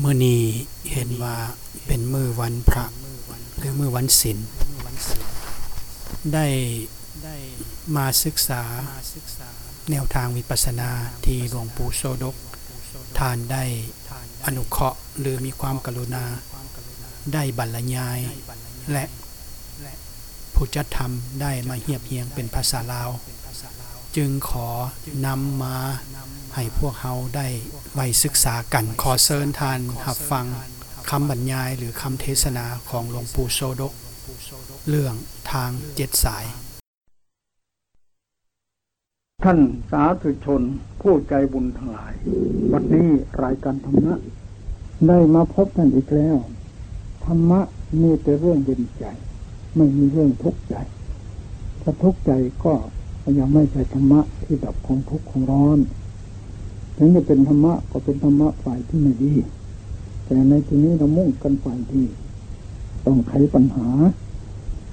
เมื่อนี้เห็นว่าเป็นมือวันพระหรือมือวันศีลได้มาศึกษาแนวทางวิปัสสนาที่หลวงปู่โซดกทานได้อนุเคราะห์หรือมีความกรุณา ได้บรรยาย และผู้จัดทำได้มาเฮียบเฮียงเป็นภาษาลาว จึงขอนำมา ให้พวกเขาได้ไว้ศึกษากัน ขอเชิญทานหับฟังคำบรรยายหรือคำเทศนาของหลวงปู่โซดก เรื่องทางเจ็ดสาย ท่านสาธุชนผู้ใจบุญทั้งหลาย วันนี้รายการธรรมะ ได้มาพบกันอีกแล้ว ธรรมะมีแต่เรื่องเย็นใจ ไม่มีเรื่องทุกข์ใจถ้าทุกข์ใจก็ยังไม่ใช่ธรรมะที่ดับของทุกข์ของร้อน ถึงจะเป็นธรรมะก็เป็นธรรมะฝ่ายที่ไม่ดี แต่ในที่นี้เรามุ่งกันฝ่ายที่ต้องไขปัญหา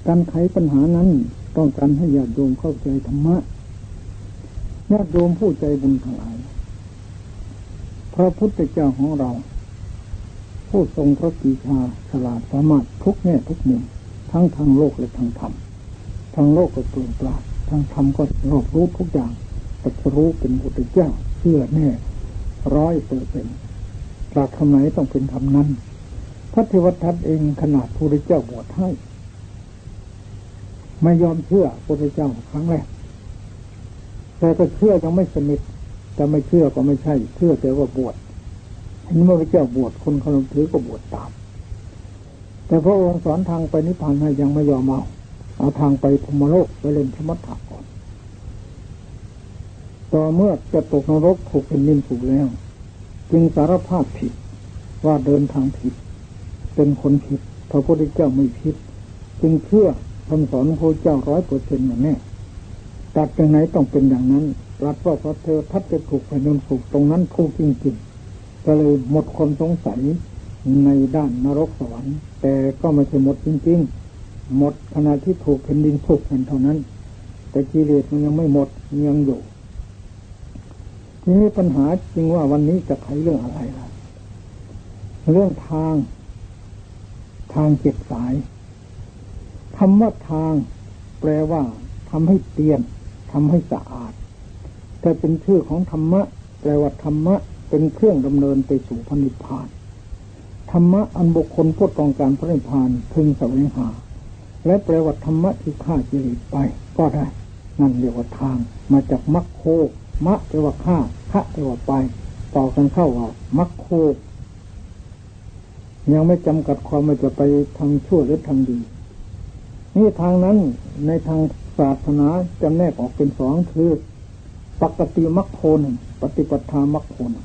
การไขปัญหานั้นต้องการให้ญาติโยมเข้าใจธรรมะญาติโยมผู้ใจบุญทั้งหลาย พระพุทธเจ้าของเรา ผู้ทรงพระปีชาฉลาดสามารถทุกแง่ทุกมุมทั้งทางโลกและทางธรรมทางโลกก็เปลี่ยนปลาดทางธรรมก็รอบรู้ทุกอย่างตรัสรู้เป็นพุทธเจ้า ชื่อแน่ร้อยเปอร์เซ็นต์หลักทำไหนต้องเป็นธรรมนั้น พระเทวทัตเองขนาดพระเจ้าบวชให้ ไม่ยอมเชื่อพระเจ้าครั้งแรกแต่ก็เชื่อยังไม่สนิทจะไม่เชื่อก็ไม่ใช่ เชื่อแต่ว่าบวชเห็นพระเจ้าบวชคนเขาถือก็บวชตาม แต่พระองค์สอนทางไปนิพพานให้ยังไม่ยอมเอาเอาทางไปพมโลกไปเล่นสมถะก ต่อเมื่อจะตกนรกถูกเป็นนินถูกแล้ว จึงสารภาพผิดว่าเดินทางผิด เป็นคนผิดพระพุทธเจ้าไม่ผิด จึงเชื่อคำสอนพระเจ้าร้อยเปอร์เซ็นต์อย่างแน่ตัดจากไหนต้องเป็นอย่างนั้นรัดว่าพระเธอทัดจะถูกไปนนถูกตรงนั้นถูกจริงๆก็เลยหมดความสงสัยในด้านนรกสวรรค์ แต่ก็ไม่ใช่หมดจริงๆ หมดขณะที่ถูกแผ่นดินถูกกันเท่านั้น แต่กิเลสมันยังไม่หมดยังอยู่ ทีนี้ปัญหาจริงว่าวันนี้จะไขเรื่องอะไรล่ะ เรื่องทาง ทางเจ็ดสายคำว่าทาง แปลว่าทำให้เตียนทำให้สะอาด แต่เป็นชื่อของธรรมะ แปลว่าธรรมะ เป็นเครื่องดำเนินไปสู่พระนิพพานธรรมะอันบุคคลพูดต้องการพระนิพพานพึงแสวงหา และแปลว่าธรรมะที่ฆ่าจิริไป ก็ได้ นั่นเรียกว่าทางมาจากมัคโค มะแปลว่าฆ่าฆะแปลว่าไป ต่อกันเข้าว่ามัคโคยังไม่จำกัดความว่าจะไปทางชั่วหรือทางดี นี่ทางนั้นในทางศาสนาจำแนกออกเป็นสองคือ ปกติมัคโคนปฏิปทามัคโคน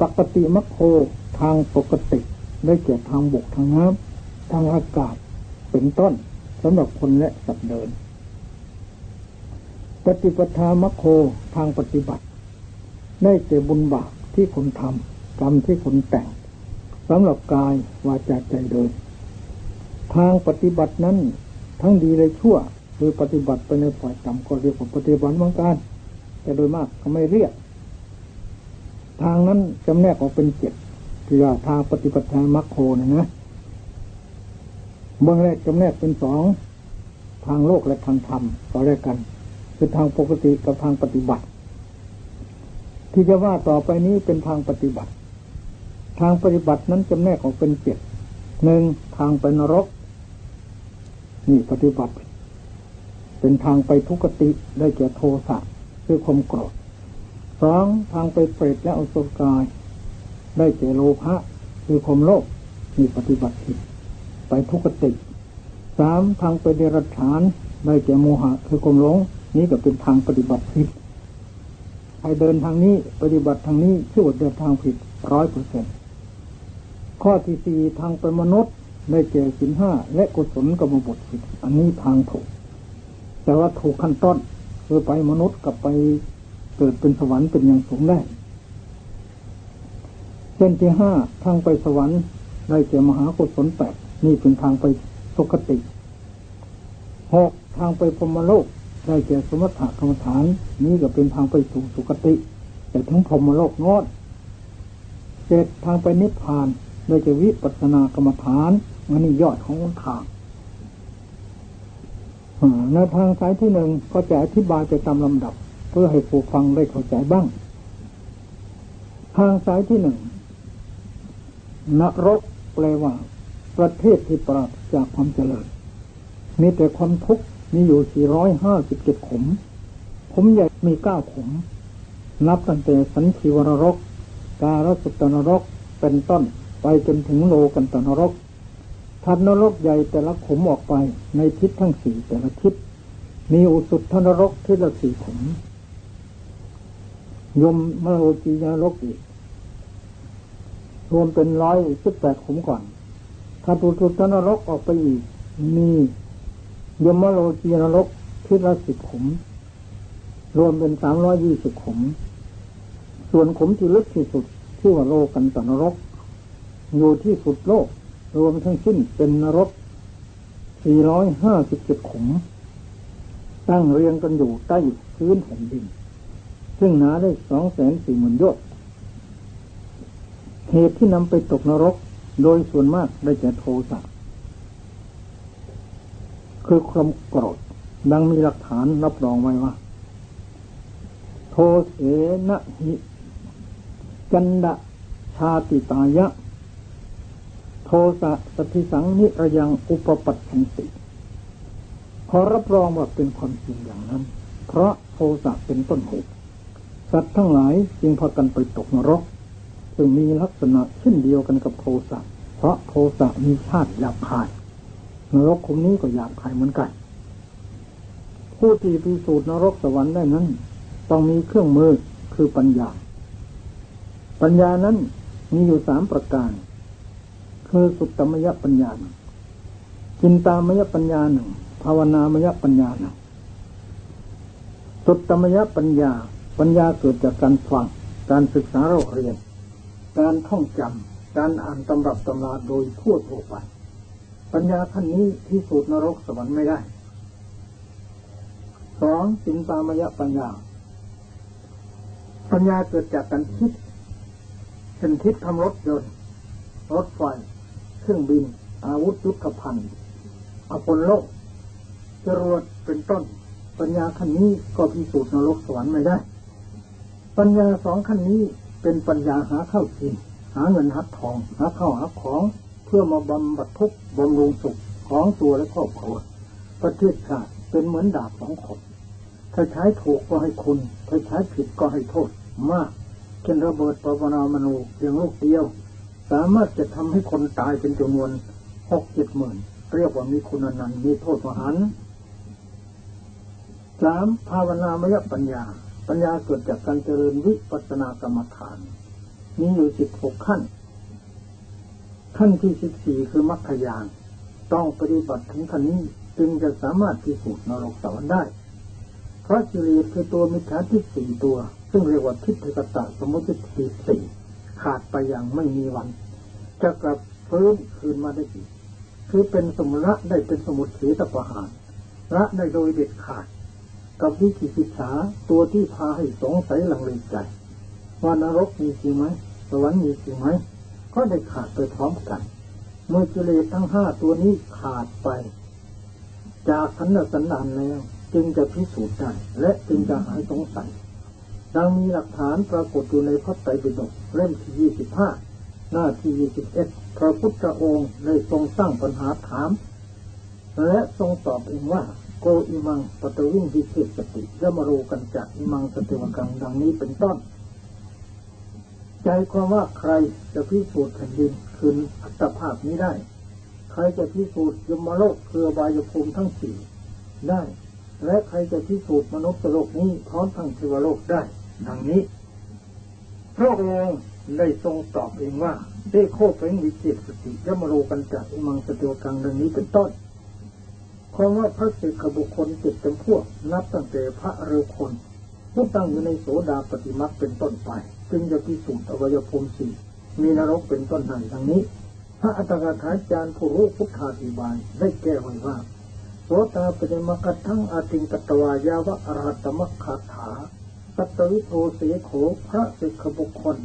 ปกติมัคโคทางปกติได้แก่ทางบกทางน้ำทางอากาศเป็นต้นสำหรับคนและสัตว์เดิน ปฏิปทามัคโคทางปฏิบัติ ได้แก่บุญบาปที่คนทำกรรมที่คนแต่งสำหรับกายวาจาใจเดินทางปฏิบัตินั้นทั้งดีและชั่วคือปฏิบัติไปในฝ่ายต่ำก็เรียกว่าปฏิบัติเหมือนกันแต่โดยมากก็ไม่เรียก ทางนั้นจำแนกออกเป็นเจ็ดคือทางปฏิบัติทางมัคโคนะนะเบื้องแรกจำแนกเป็นสองทางโลกและทางธรรมต่อแรกกัน คือทางปกติกับทางปฏิบัติ ที่จะว่าต่อไปนี้เป็นทางปฏิบัติ ทางปฏิบัตินั้นจำแนกออกเป็นเจ็ดหนึ่งทางไปนรก นี่ปฏิบัติ เป็นทางไปทุกติได้แก่โทสะคือความโกรธสองทางไปเปรตและอสุรกาย ได้แก่โลภะคือความโลภมีปฏิบัติผิดไปทุกติสามทางไปเดรัจฉานได้แก่โมหะคือความหลง นี้ก็เป็นทางปฏิบัติผิดใครเดินทางนี้ปฏิบัติทางนี้ชื่อว่าเดินทางผิดร้อยเปอร์เซ็นข้อที่สี่ทางไปมนุษย์ได้แก่สินห้าและกุศลกรรมบทสิอันนี้ทางถูก แต่ว่าถูกขั้นต้นคือไปมนุษย์กับไปเกิดเป็นสวรรค์เป็นอย่างสูงได้เส้นที่ห้าทางไปสวรรค์ได้แก่มหากุศลแปดนี่เป็นทางไปสุคติหกทางไปพรมโลก ได้แก่สมถะกรรมฐาน นี่ก็เป็นทางไปสู่สุคติ แต่ทั้งพรมโลกงอดเจ็ดทางไปนิพพานโดยจะวิปัสสนากรรมฐานอันนี้ยอดของทางในทางสายที่หนึ่งก็จะอธิบายไปตามลำดับ เพื่อให้ผู้ฟังได้เข้าใจบ้าง ทางสายที่หนึ่งนรกแปลว่า ประเทศที่ปราศจากความเจริญมีแต่ความทุกข์ มีอยู่ 457ขม ขมใหญ่มีเก้าขม นับตั้งแต่สันชิวรรก การสุตนรก เป็นต้น ไปจนถึงโลกันตนรกทัดนรกใหญ่แต่ละขมออกไป ในทิศทั้งสี่แต่ละทิศ มีอุสุทนรกทิศละสี่ขม ยมมโลจีนรกอีก รวมเป็นร้อยสิบแปดขมก่อนถ้าอุสุทนรกออกไปอีก มี ยมโลจีนรกทิศละสิบขุม รวมเป็นสามร้อยยี่สิบขุม ส่วนขุมที่ลึกที่สุดชื่อว่าโลกันตนรก อยู่ที่สุดโลก รวมทั้งสิ้นเป็นนรก457ขุม ตั้งเรียงกันอยู่ใต้พื้นแผ่นดิน ซึ่งหนาได้สองแสนสี่หมื่นยอดเหตุที่นำไปตกนรก โดยส่วนมากได้แก่โทสะ คือความโกรธดังมีหลักฐานรับรองไว้ว่า โทเสนะหิจันดะชาติตายะ โทสะสติสังนิระยังอุปปัตชันติขอรับรองว่าเป็นความจริงอย่างนั้น เพราะโทสะเป็นต้นเหตุสัตว์ทั้งหลายจึงพากันไปตกนรกซึ่งมีลักษณะเช่นเดียวกันกับโทสะเพราะโทสะมีชาติหยาบคาย นรกคุมนี้ก็หยาบคายเหมือนกัน ผู้ที่พิสูจน์นรกสวรรค์ได้นั้น ต้องมีเครื่องมือคือปัญญา ปัญญานั้นมีอยู่สามประการ คือสุตตมยปัญญาหนึ่งจินตามยปัญญาหนึ่งภาวนามยปัญญาหนึ่งสุตตมยปัญญา ปัญญาเกิดจากการฟัง การศึกษาเราเรียน การท่องจำการอ่านตำรับตำราโดยทั่วทั่วไป ปัญญาขั้นนี้ที่สุดนรกสวรรค์ไม่ได้สองจินตามยะปัญญา ปัญญาเกิดจากการคิดเช่นคิดทำรถยนต์รถไฟเครื่องบิน อาวุธยุทธภัณฑ์อพลโลกจรวดเป็นต้น ปัญญาขั้นนี้ก็พิสูจน์นรกสวรรค์ไม่ได้ ปัญญาสองขั้นนี้เป็นปัญญาหาข้าวกิน หาเงินหาทอง หาข้าวหาของ พื่อมาบำบัดทุกข์บำรุงสุขของตัวและครอบครัวประเทศชาติเป็นเหมือนดาบสองคมถ้าใช้ถูกก็ให้คุณ ถ้าใช้ผิดก็ให้โทษ มากเช่นระเบิดปรมาณูเพียงลูกเดียว สามารถจะทำให้คนตายเป็นจำนวนหกเจ็ดหมื่นเรียกว่ามีคุณนันมีโทษมหันสามภาวนามยปัญญา ปัญญาเกิดจากการเจริญวิปัสสนากรรมฐาน มีอยู่สิบหกขั้น ขั้นที่สิบสี่คือมรรคยานต้องปฏิบัติถึงขั้นนี้จึงจะสามารถพิสูจน์นรกสวรรค์ได้ เพราะจิเลสคือตัวมิจฉาทิฏฐิตัว ซึ่งเรียกว่าทิฏฐิกตะสมุติทิฏฐิขาดไปอย่างไม่มีวัน จะกลับฟื้นคืนมาได้อีกคือเป็นสมุระได้เป็นสมุทเฉตประหารละได้โดยเด็ดขาด กับวิจิกิจฉาตัวที่พาให้สงสัยหลังเลใจว่านรกมีจริงไหมสวรรค์มีจริงไหม ก็ได้ขาดไปพร้อมกัน เมื่อกิเลสทั้งห้าตัวนี้ขาดไป จากขันธสันดานแล้วจึงจะพิสูจน์ได้และจึงจะหายสงสัยดังมีหลักฐานปรากฏอยู่ในพระไตรปิฎกเล่มที่ยี่สิบห้าหน้าที่ยี่สิบเอ็ดพระพุทธองค์ได้ทรงสร้างปัญหาถาม และทรงตอบเองว่า โกอิมังปตวิงวิเศษสติยมรูกันจากอิมังสติวกังดังนี้เป็นต้น ใจความว่าใครจะพิสูจน์แผ่นดินคืนอัตภาพนี้ได้ ใครจะพิสูจน์ยมโลกคือบายภูมิทั้งสี่ได้ และใครจะพิสูจน์มนุษย์โลกนี้พร้อมทั้งเทวโลกได้ ดังนี้ พระองค์ได้ทรงตอบเองว่าเดโคเป็นวิจิตสติยมโรกันจากอิมังสติวกังดังนี้เป็นต้นความว่าพระสิกขบุคคลจิตเป็นพวก นับตั้งแต่พระเรคนผู้ตั้งอยู่ในโสดาปฏิมักเป็นต้นไป จึงจะพิสูจน์อวัยภูมิสี่มีนรกเป็นต้นในดังนี้ พระอัตถกถาจารย์ผู้รู้พุทธาธิบายได้แก้ไว้ว่าโสตาปฏิมักทั้งอาติงกตวายาวะอรหัตมัคคาถาสัตวิโทเสโขพระสิกขบุคคล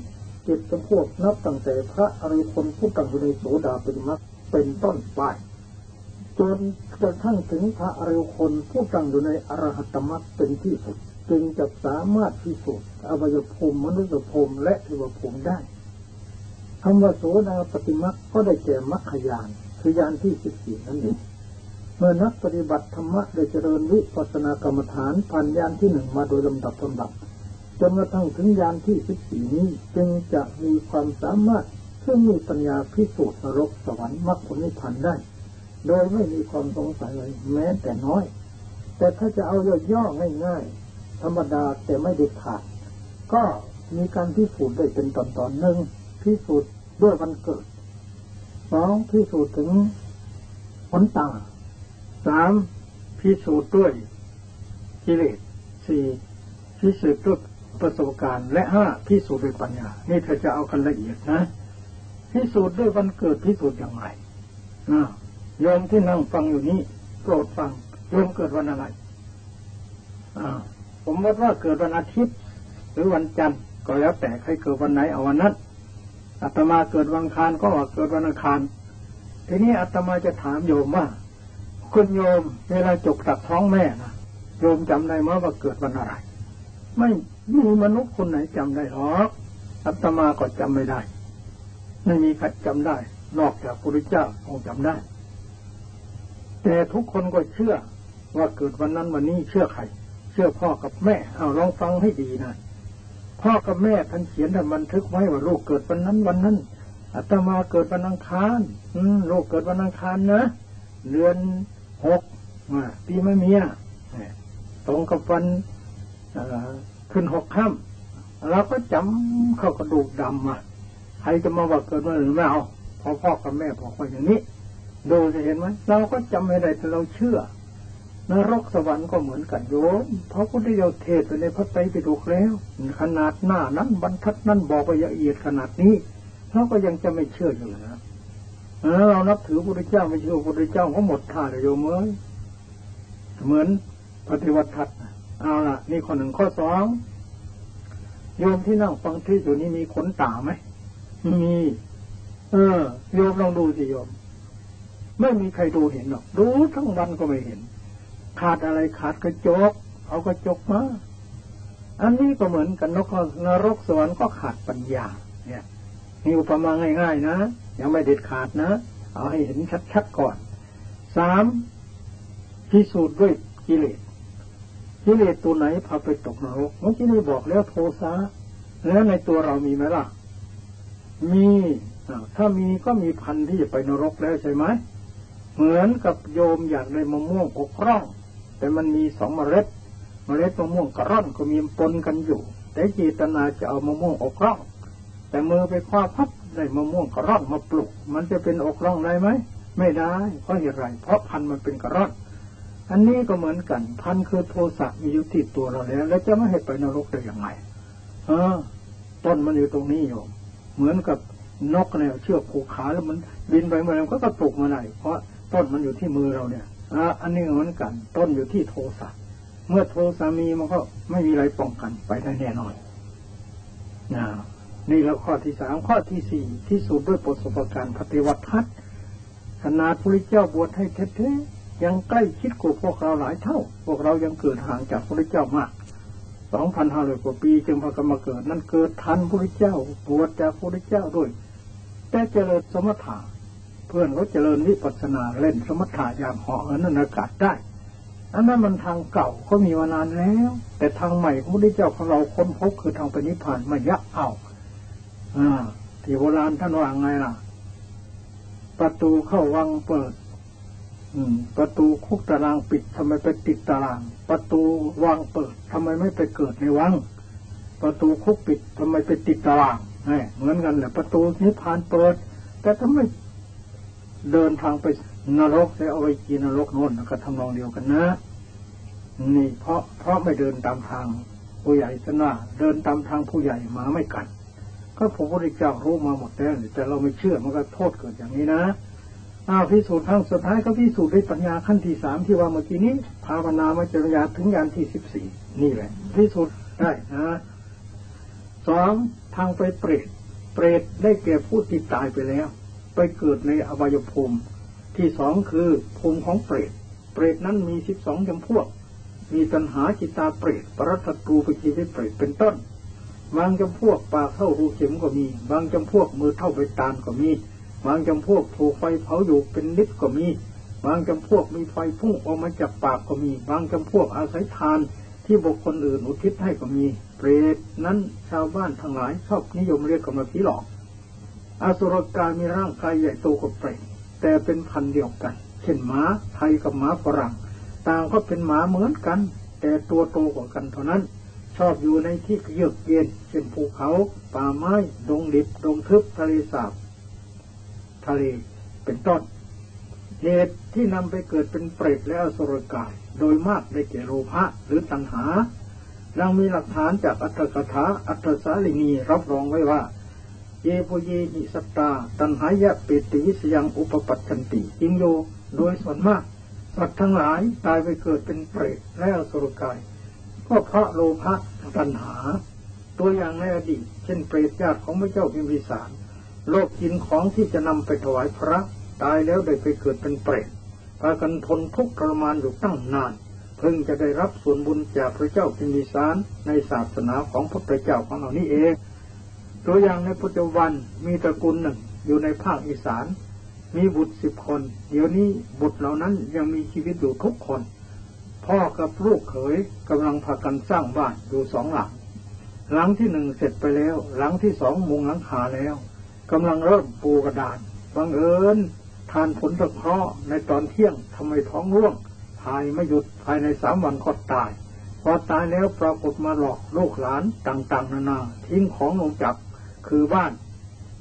จิตเป็นพวกนับตั้งแต่พระอริยคนผู้ตั้งอยู่ในโสดาปฏิมักเป็นต้นไปจนกระทั่งถึงพระอริยคนผู้ตั้งอยู่ในอรหัตมรรคเป็นที่สุด จึงจะสามารถพิสูจน์อวัยภูมิมนุษยภูมิและเทวภูมิได้คำว่าโสดาปฏิมักก็ได้แก่มรรคยานคือยานที่สิบสี่นั่นเองเมื่อนักปฏิบัติธรรมะได้เจริญวิปัสสนากรรมฐานผ่านยานที่หนึ่งมาโดยลำดับลำดับจนกระทั่งถึงยานที่สิบสี่นี้จึงจะมีความสามารถซึ่งมีปัญญาพิสูจน์นรกสวรรค์มรรคผลนิพพานได้ โดยไม่มีความสงสัยเลยแม้แต่น้อย แต่ถ้าจะเอาย่อๆง่ายๆ ธรรมดาแต่ไม่เด็ดขาด ก็มีการพิสูจน์ได้เป็นตอนๆหนึ่งพิสูจน์ด้วยวันเกิดสองพิสูจน์ถึงผลต่างสามพิสูจน์ด้วยกิเลสสี่พิสูจน์ด้วยประสบการณ์ และห้าพิสูจน์ด้วยปัญญา นี่เธอจะเอากันละเอียดนะ พิสูจน์ด้วยวันเกิดพิสูจน์อย่างไรนะโยมที่นั่งฟังอยู่นี้โปรดฟังโยมเกิดวันอะไรอ่า ผมว่าว่าเกิดวันอาทิตย์ หรือวันจันทร์ก็แล้วแต่ใครเกิดวันไหนเอาวันนั้นอาตมาเกิดวันอังคารก็เกิดวันอังคารทีนี้อาตมาจะถามโยมว่าคุณโยมเวลาจกตักท้องแม่นะโยมจำได้ไหมว่าเกิดวันอะไร ไม่มีมนุษย์คนไหนจำได้หรอกอาตมาก็จำไม่ได้ไม่มีใครจำได้ นอกจากพระพุทธเจ้าคงจำได้ แต่ทุกคนก็เชื่อว่าเกิดวันนั้นวันนี้เชื่อใคร ชื่อพ่อกับแม่ เอาลองฟังให้ดีนะพ่อกับแม่ท่านเขียนท่านบันทึกไว้ว่าลูกเกิดวันนั้นวันนั้นอาตมาเกิดวันอังคารอืมลูกเกิดวันอังคารนะเดือนหกปีมะเมียตรงกับวันขึ้นหกค่ำเราก็จำเข้ากระดูกดำมาใครจะมาว่าเกิดวันหรือไม่เอาพอพ่อกับแม่บอกว่าอย่างนี้ ดูจะเห็นไหมเราก็จำไม่ได้แต่เราเชื่อ นรกสวรรค์ก็เหมือนกันโยมพระพุทธเจ้าเทศไปในพระไตรปิฎกแล้ว ขนาดหน้านั้นบรรทัดนั้นบอกไปละเอียดขนาดนี้เราก็ยังจะไม่เชื่ออยู่นะเรานับถือพระพุทธเจ้าไม่เชื่อพระพุทธเจ้าก็หมดท่าเลยโยมเอ้ยเหมือนปฏิวัติทัดเอาละนี่ข้อหนึ่งข้อสองโยมที่นั่งฟังที่อยู่นี้มีขนตาไหมมีเออโยมลองดูสิโยม ไม่มีใครดูเห็นหรอก ดูทั้งวันก็ไม่เห็น ขาดอะไรขาดกระจก เอากระจกมา อันนี้ก็เหมือนกันนกนรกสวรรค์ก็ขาดปัญญา เนี่ยนี่อุปมาง่าย ๆ นะ ยังไม่เด็ดขาดนะ เอาให้เห็นชัดๆก่อน สามพิสูจน์ด้วยกิเลส กิเลสตัวไหนพาไปตกนรกเมื่อกี้นี้บอกแล้วโทสะแล้วในตัวเรามีไหมล่ะ มีถ้ามีก็มีพันที่จะไปนรกแล้วใช่ไหม เหมือนกับโยมอยากได้มะม่วงอกร่อง แต่มันมีสองเมล็ด เมล็ดมะม่วงกระร่อนก็มีปนกันอยู่ แต่เจตนาจะเอามะม่วงอกร่อง แต่มือไปคว้าพับได้มะม่วงกระร่อนมาปลูก มันจะเป็นอกร่องได้ไหม ไม่ได้ เพราะเหตุไร เพราะพันมันเป็นกระร่อน อันนี้ก็เหมือนกัน พันคือโทสะมีอยู่ติดตัวเราแล้ว แล้วจะไม่ให้ไปนรกได้อย่างไรเออ ต้นมันอยู่ตรงนี้อยู่เหมือนกับนกเนี่ยเชือกผูกขาแล้วมันบินไปเมื่อไรก็กระตุกมาได้เพราะต้นมันอยู่ที่มือเราเนี่ย อันนี้เหมือนกัน ต้นอยู่ที่โทสะเมื่อโทสะมีมันก็ไม่มีอะไรป้องกันไปได้แน่นอนนะนี่แล้วข้อที่สามข้อที่สี่ที่สุดด้วยประสบการณ์ปฏิวัติทัศน์ขนาดพระเจ้าบวชให้เท่ๆยังใกล้ชิดกว่าพวกเราหลายเท่า พวกเรายังเกิดห่างจากพระเจ้ามากสองพันห้าร้อยกว่าปีจึงพากันมาเกิด นั่นเกิดทันพระเจ้าบวชจากพระเจ้าด้วย แต่เจริญสมถะ เพื่อนเขาเจริญวิปัสสนาเล่นสมถะอย่างหาะเหินอากาศได้อันนั้นมันทางเก่าเขามีมานานแล้ว แต่ทางใหม่พระพุทธเจ้าของเราค้นพบคือทางปณิพานมายะเอาอ่าที่โบราณท่านว่าไงล่ะ ประตูเข้าวังเปิด อืม ประตูคุกตารางปิดทำไมไปติดตาราง ประตูวังเปิดทำไมไม่ไปเกิดในวังประตูคุกปิดทำไมไปติดตารางเหมือนกันแหละประตูนิพพานเปิด แต่ทำไม เดินทางไปนรกแล้วเอาไปกินนรกโน่นก็ทำนองเดียวกันนะ นี่เพราะเพราะไม่เดินตามทางผู้ใหญ่สนาเดินตามทางผู้ใหญ่มาไม่กัน ก็พระพุทธเจ้ารู้มาหมดแล้วแต่เราไม่เชื่อมันก็โทษเกิดอย่างนี้นะอ้าวพิสูจน์ทางสุดท้ายก็พิสูจน์ด้วยปัญญาขั้นที่สามที่ว่าเมื่อกี้นี้ภาวนามาจรญาถึงยานที่สิบสี่นี่แหละพิสูจน์ได้นะสองทางไปเปรตเปรตได้แก่ผู้ที่ตายไปแล้ว ไปเกิดในอวัยภูมิ ที่สองคือภูมิของเปรต เปรตนั้นมีสิบสองจำพวก มีตัณหาจิตตาเปรตปรัตตูปจิตเปรตเป็นต้น บางจำพวกปากเท่ารูเข็มก็มี บางจำพวกมือเท่าใบตาลก็มี บางจำพวกถูกไฟเผาอยู่เป็นนิดก็มี บางจำพวกมีไฟพุ่งออกมาจากปากก็มี บางจำพวกอาศัยทานที่บุคคลอื่นอุทิศให้ก็มี เปรตนั้นชาวบ้านทั้งหลายชอบนิยมเรียกกันว่าผีหลอก อสุรกายมีร่างกายใหญ่โตกว่าเปรตแต่เป็นพันเดียวกัน เช่นหมาไทยกับหมาฝรั่ง ต่างก็เป็นหมาเหมือนกัน แต่ตัวโตกว่ากันเท่านั้น ชอบอยู่ในที่เยือกเย็น เช่นภูเขา ป่าไม้ ดงดิบ ดงทึบ ทะเลสาบ ทะเล เป็นต้น เหตุที่นำไปเกิดเป็นเปรตและอสุรกาย โดยมากได้แก่โลภะหรือตัณหาดังมีหลักฐานจากอัตถกถาอัตถสาลินีรับรองไว้ว่า เยโพเยหิสตตา ตัณหายะเปติวิสยังอุปปัชชันติจิงโย โดยส่วนมาก สัตว์ทั้งหลายตายไปเกิดเป็นเปรตและอสุรกาย ก็เพราะโลภะตัณหา ตัวอย่างในอดีต เช่นเปรตญาติของพระเจ้าพิมพิสาร โลกกินของที่จะนำไปถวายพระ ตายแล้วได้ไปเกิดเป็นเปรตพากันทนทุกข์ทรมานอยู่ตั้งนานเพิ่งจะได้รับส่วนบุญจากพระเจ้าพิมพิสารในศาสนาของพระพุทธเจ้าของเรานี้เอง ตัวอย่างในปัจจุบันมีตระกูลหนึ่งอยู่ในภาคอีสาน มีบุตรสิบคน เดี๋ยวนี้บุตรเหล่านั้นยังมีชีวิตอยู่ทุกคน พ่อกับลูกเขยกำลังพากันสร้างบ้านอยู่สองหลัง หลังที่หนึ่งเสร็จไปแล้ว หลังที่สองมุงหลังคาแล้วกำลังเริ่มปูกระดานบังเอิญทานผลตะเคราะห์ในตอนเที่ยงทำไมท้องร่วงภายไม่หยุดภายในสามวันก็ตาย พอตายแล้วปรากฏมาหลอกลูกหลานต่างๆ นานาทิ้งของลงจาก คือบ้าน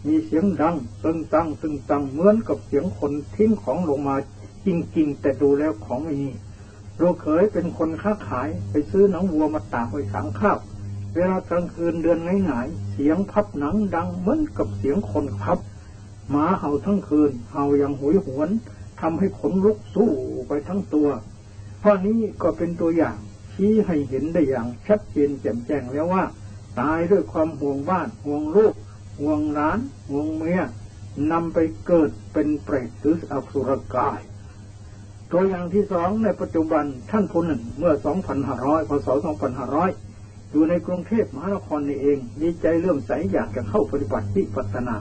มีเสียงดังซึ่งตังซึ่งตังเหมือนกับเสียงคนทิ้งของลงมาจริงๆ แต่ดูแล้วของไม่มีลูกเขยเป็นคนค้าขายไปซื้อหนังวัวมาตากไว้ขังข้าวเวลากลางคืนเดือนง่ายๆเสียงพับหนังดังเหมือนกับเสียงคนพับหมาเห่าทั้งคืน เห่าอย่างหวยหวนทำให้ขนลุกสู้ไปทั้งตัวข้อนี้ก็เป็นตัวอย่างชี้ให้เห็นได้อย่างชัดเจนแจ่มแจ้งแล้วว่า ตายด้วยความห่วงบ้านห่วงลูกห่วงร้านห่วงเมียนำไปเกิดเป็นเปรตหรืออสุรกาย ตัวอย่างที่สองในปัจจุบันท่านผู้หนึ่งเมื่อ 2,500 พศ 2,500 อยู่ในกรุงเทพมหานครนี่เองดีใจเรื่องใสอยากจะเข้าปฏิบัติที่ปัสนา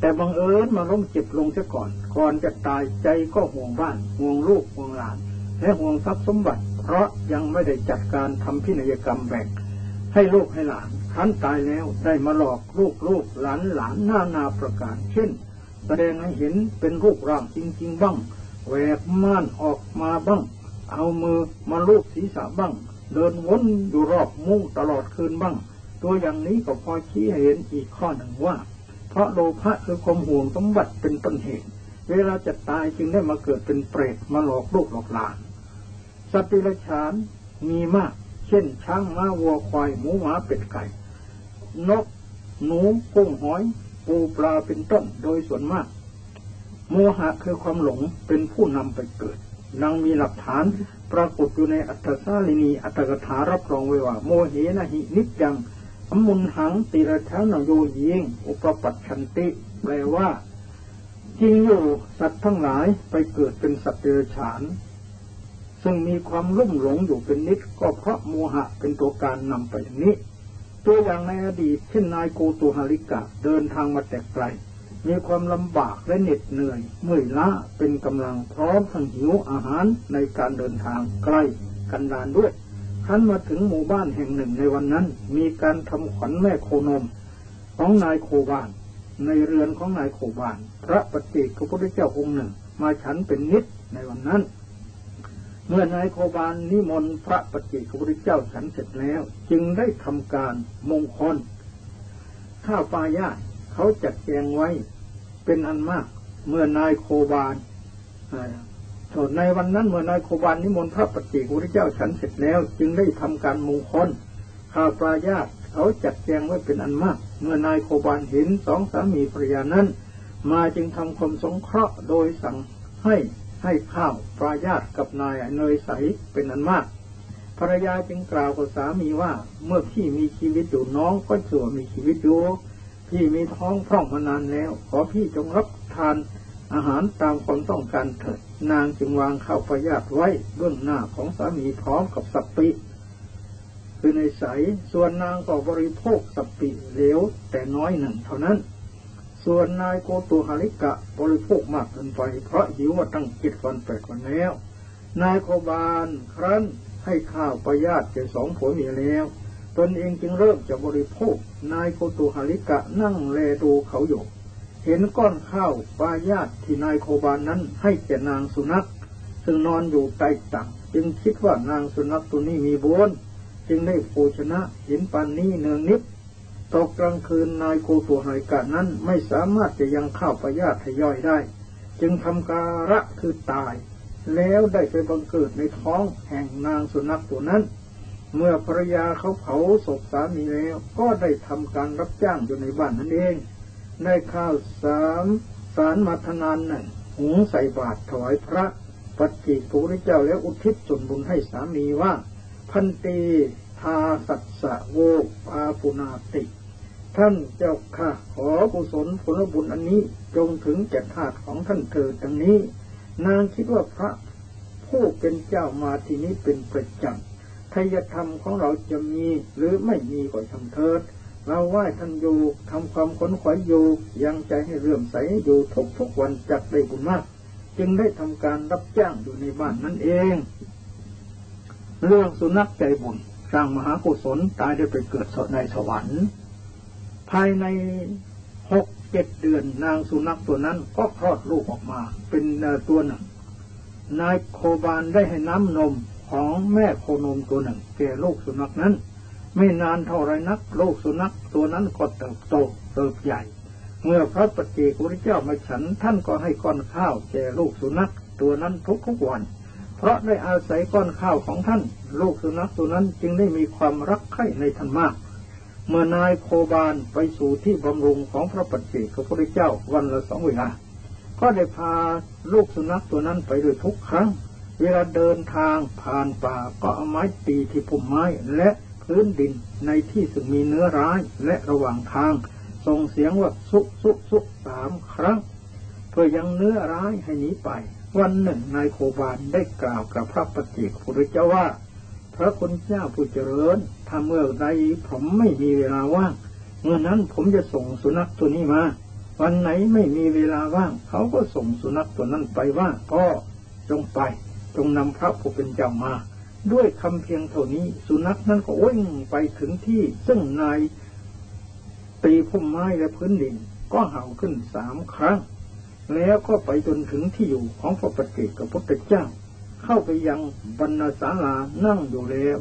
แต่บังเอิญมาล้มเจ็บลงซะก่อน ก่อนจะตายใจก็ห่วงบ้าน ห่วงลูกห่วงหลาน และห่วงทรัพย์สมบัติ เพราะยังไม่ได้จัดการทำพินัยกรรมแบ่ง ให้ลูกให้หลานคันตายแล้วได้มาหลอกลูกลูกหลานหลานหน้านาประการเช่น แสดงให้เห็นเป็นรูปร่างจริง ๆ บ้างแหวกม่านออกมาบ้าง เอามือมาลูบศีรษะบ้าง เดินวนอยู่รอบมุ้งตลอดคืนบ้าง ตัวอย่างนี้ก็พอชี้ให้เห็นอีกข้อหนึ่งว่า เพราะโลภะคือความห่วงสมบัติเป็นต้นเหตุ เวลาจะตายจึงได้มาเกิดเป็นเปรตมาหลอกลูกหลอกหลาน สัตว์ดิลฉานมีมาก เช่นช้างม้าวัวควายหมูหมาเป็ดไก่ นก หนูกุ้งหอย ปูปลาเป็นต้นโดยส่วนมาก โมหะคือความหลงเป็นผู้นำไปเกิดนังมีหลักฐานปรากฏอยู่ในอัตถสาลินีอัตถกถารับรองไว้ว่า โมเหนะหินิจยังสมุนหังติระชานโยยิงอุปปัชชันติแปลว่าจริงอยู่สัตว์ทั้งหลายไปเกิดเป็นสัตว์เดรัจฉาน ซึ่งมีความลุ่มหลงอยู่เป็นนิดก็เพราะโมหะเป็นตัวการนำไปอย่างนี้ ตัวอย่างในอดีตเช่นนายโกตุฮาริกะเดินทางมาแต่ไกล มีความลำบากและเหน็ดเหนื่อย เมื่อยล้าเป็นกำลังพร้อมทั้งหิวอาหารในการเดินทางใกล้กันดานด้วยท่านมาถึงหมู่บ้านแห่งหนึ่งในวันนั้น มีการทำขวัญแม่โคนม ของนายโคบาน ในเรือนของนายโคบาน พระปฏิเจกพระพุทธเจ้าองค์หนึ่ง มาฉันเป็นนิดในวันนั้น เมื่อนายโคบานนิมนต์พระปฏิเจกพระพุทธเจ้าฉันเสร็จแล้ว จึงได้ทำการมงคล ข้าวปลายาเขาจัดแจงไว้เป็นอันมาก เมื่อนายโคบานในวันนั้นเมื่อนายโคบานนิมนต์พระปฏิกุริเจ้าฉันเสร็จแล้ว จึงได้ทำการมงคล ข้าวปลายาเขาจัดแจงไว้เป็นอันมาก เมื่อนายโคบานเห็นสองสามีภรรยานั้น มาจึงทำความสงเคราะห์โดยสั่งให้ ให้ข้าวปลายาตกับนายเนยใสเป็นอันมากภรรยาจึงกล่าวกับสามีว่าเมื่อพี่มีชีวิตอยู่น้องก็เชื่อมีชีวิตอยู่พี่มีท้องพร่องมานานแล้ว ขอพี่จงรับทานอาหารตามความต้องการเถิดนางจึงวางข้าวประยาตไว้เบื้องหน้าของสามีพร้อมกับสัปปิ คือในใสส่วนนางก็บริโภคสัปปิเหลวแต่น้อยหนึ่งเท่านั้น ส่วนนายโกตุหาริกะบริโภคมากเกินไป เพราะหิวมาตั้งเจ็ดวันแปดวันแล้ว นายโคบาลครั้นให้ข้าวประยาตแก่สองผัวเมียแล้ว ตนเองจึงเริ่มจะบริโภค นายโกตุหาริกะนั่งแลดูเขาอยู่ เห็นก้อนข้าวปลายาตที่นายโคบาลนั้นให้แก่นางสุนัข ซึ่งนอนอยู่ใต้ตักจึงคิดว่านางสุนัขตัวนี้มีบุญจึงได้โภชนะเห็นปานนี้เนืองนิด ตกกลางคืนนายโกตุหาริกะนั้นไม่สามารถจะยังข้าวปยาตให้ย่อยได้ จึงทำการะคือตาย แล้วได้ไปบังเกิดในท้องแห่งนางสุนัขตัวนั้น เมื่อภรรยาเขาเผาศพสามีแล้ว ก็ได้ทำการรับจ้างอยู่ในบ้านนั่นเองได้ข้าวสามสารมาทนานหนึ่งหุงใส่บาตรถวายพระ ปัจจิพระพุทธเจ้าแล้วอุทิศส่วนบุญให้สามีว่า พันตีทาสัตสะโวปาปุนาติ ท่านเจ้าค่ะขอกุศลผลบุญอันนี้จงถึงแก่ทาสของท่านเถิดดังนี้ นางคิดว่าพระผู้เป็นเจ้ามาที่นี้เป็นประจำทายธรรมของเราจะมีหรือไม่มีก็ทำเถิด เราไหว้ท่านอยู่ทำความขนขวายอยู่ยังใจให้เรื่อมใสอยู่ทุกทุกวันจักได้บุญมาก จึงได้ทำการรับจ้างอยู่ในบ้านนั่นเอง เรื่องสุนัขใจบุญสร้างมหากุศลตายได้ไปเกิดสดในสวรรค์ ภายในหกเจ็ดเดือนนางสุนัขตัวนั้นก็คลอดลูกออกมา เป็นตัวหนึ่ง นายโคบานได้ให้น้ำนมของแม่โคนมตัวหนึ่งแก่ลูกสุนัขนั้น ไม่นานเท่าไรนักลูกสุนัขตัวนั้นก็เติบโตเติบใหญ่ เมื่อพระปฏิเจกพุทธเจ้ามาฉันท่านก็ให้ก้อนข้าวแก่ลูกสุนัขตัวนั้นทุกทุกๆวัน เพราะได้อาศัยก้อนข้าวของท่าน ลูกสุนัขตัวนั้นจึงได้มีความรักใคร่ในท่านมาก เมื่อนายโคบานไปสู่ที่บำรุงของพระปฏิเจกพระพุทธเจ้าวันละสองเวลา ก็ได้พาลูกสุนัขตัวนั้นไปด้วยทุกครั้ง เวลาเดินทางผ่านป่าก็เอาไม้ตีที่พุ่มไม้และพื้นดินในที่ซึ่งมีเนื้อร้ายและระหว่างทางส่งเสียงว่าสุกสุกสุกสามครั้ง เพื่อยังเนื้อร้ายให้หนีไป วันหนึ่งนายโคบานได้กล่าวกับพระปฏิเจกพุทธเจ้าว่า พระคุณเจ้าผู้เจริญถ้าเมื่อใดผมไม่มีเวลาว่างเมื่อนั้นผมจะส่งสุนัขตัวนี้มา วันไหนไม่มีเวลาว่าง เขาก็ส่งสุนัขตัวนั้นไปว่าก็จงไป จงนำพระผู้เป็นเจ้ามา ด้วยคำเพียงเท่านี้ สุนัขนั้นก็วิ่งไปถึงที่ ซึ่งนายตีพุ่มไม้และพื้นดิน ก็เห่าขึ้นสามครั้ง แล้วก็ไปจนถึงที่อยู่ของพระปฏิเจกกับพระพุทธเจ้า เข้าไปยังบรรณาศาลานั่งอยู่แล้ว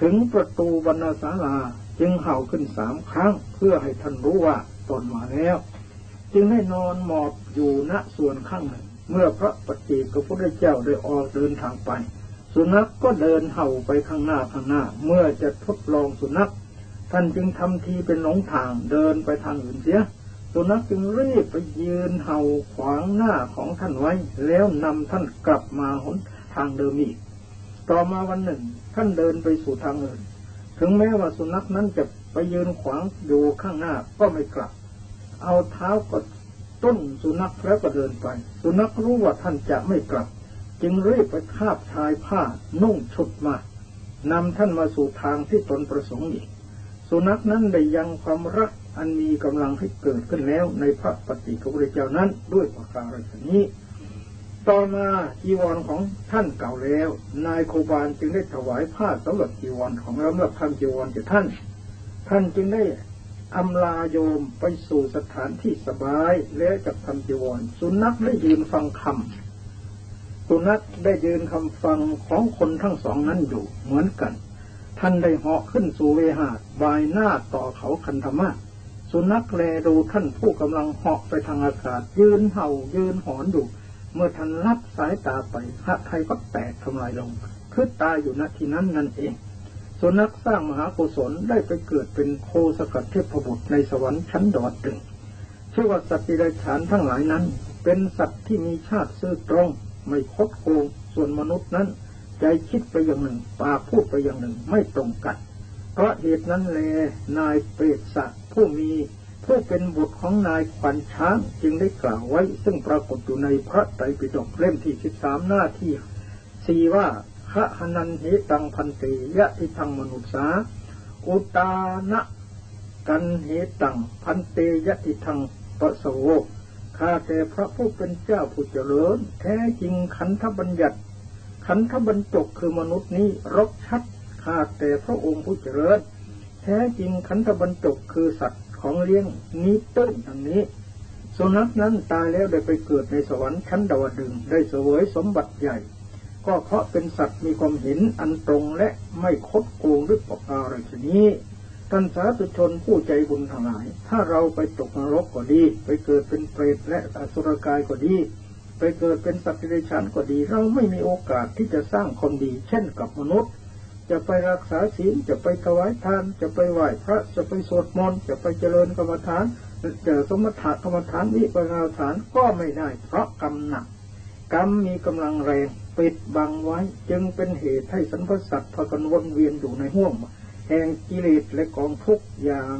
ถึงประตูบรรณาศาลาจึงเห่าขึ้นสามครั้งเพื่อให้ท่านรู้ว่าตนมาแล้ว จึงได้นอนหมอบอยู่ณส่วนข้างหนึ่ง เมื่อพระปฏิเจกพระเจ้าได้ออกเดินทางไป สุนัขก็เดินเห่าไปข้างหน้าข้างหน้า เมื่อจะทดลองสุนัขท่านจึงทำทีเป็นหลงทางเดินไปทางอื่นเสีย สุนัขจึงรีบไปยืนเห่าขวางหน้าของท่านไว้ แล้วนำท่านกลับมาหนทางเดิมอีก ต่อมาวันหนึ่ง ท่านเดินไปสู่ทางอื่น ถึงแม้ว่าสุนัขนั้นจะไปยืนขวางอยู่ข้างหน้าก็ไม่กลับ เอาเท้ากดต้นสุนัขแล้วก็เดินไป สุนัขรู้ว่าท่านจะไม่กลับ จึงรีบไปคาบชายผ้านุ่งชุดมานำท่านมาสู่ทางที่ตนประสงค์อีก สุนัขนั้นได้ยังความรัก อันมีกำลังให้เกิดขึ้นแล้วในพระปฏิเจกพุทธเจ้านั้นด้วยประการฉนี้ ต่อมาจีวรของท่านเก่าแล้ว นายโคบาลจึงได้ถวายผ้าสำหรับจีวรของเราเมื่อทำจีวรแก่ท่าน ท่านจึงได้อำลาโยมไปสู่สถานที่สบายและจับทำจีวร สุนัขได้ยืนฟังคำสุนัขได้ยืนคำฟังของคนทั้งสองนั้นอยู่เหมือนกัน ท่านได้เหาะขึ้นสู่เวหาดบายหน้าต่อเขาคันธมาศ สุนัขแลดูท่านผู้กำลังเหาะไปทางอากาศ ยืนเห่ายืนหอนอยู่เมื่อท่านรับสายตาไปหะไทยก็แตกทำลายลงคือตายอยู่ณที่นั้นนั่นเองสุนัขสร้างมหากุศลได้ไปเกิดเป็นโคสกัดเทพบุตรในสวรรค์ชั้นดอดตึงชื่อว่าสัตว์ดิเรกชันทั้งหลายนั้น เป็นสัตว์ที่มีชาติซื่อตรง ไม่คดโกงส่วนมนุษย์นั้น ใจคิดไปอย่างหนึ่ง ปากพูดไปอย่างหนึ่ง ไม่ตรงกัน เพราะเหตุนั้นแลนายเปรตสัตว์ผู้มีผู้เป็นบุตรของนายขวัญช้างจึงได้กล่าวไว้ ซึ่งปรากฏอยู่ในพระไตรปิฎกเล่มที่สิบสามหน้าที่สี่ว่าพระหนันเหตังพันเตยะทิทังมนุษสาอุตานะกันเหตังพันเตยะทิทังปะโสข้าแต่พระผู้เป็นเจ้าผู้เจริญ แท้จริงขันธบัญญัติ ขันธบรรจกคือมนุษย์นี้รกชัด ข้าแต่พระองค์ผู้เจริญแท้จริงขันธบรรจกคือสัตว์ของเลี้ยงนี้ต้นอย่างนี้สุนัขนั้นตายแล้วได้ไปเกิดในสวรรค์ชั้นดาวดึงได้เสวยสมบัติใหญ่ ก็เพราะเป็นสัตว์มีความเห็นอันตรงและไม่คดโกงหรือปกอะไรชนี้ท่านสาธุชนผู้ใจบุญทั้งหลาย ถ้าเราไปตกนรกก็ดี ไปเกิดเป็นเปรตและอสุรกายก็ดี ไปเกิดเป็นสัตว์ที่ไรฉันก็ดี เราไม่มีโอกาสที่จะสร้างคนดี เช่นกับมนุษย์ จะไปรักษาศีลจะไปถวายทาน จะไปไหว้พระจะไปสวดมนต์จะไปเจริญกรรมฐานจะสมถะกรรมฐานวิปัสสนาฐานก็ไม่ได้ เพราะกรรมหนักกรรมมีกำลังแรงปิดบังไว้ จึงเป็นเหตุให้สรรพสัตว์พากันวนเวียนอยู่ในห่วงแห่งกิเลสและกองทุกอย่าง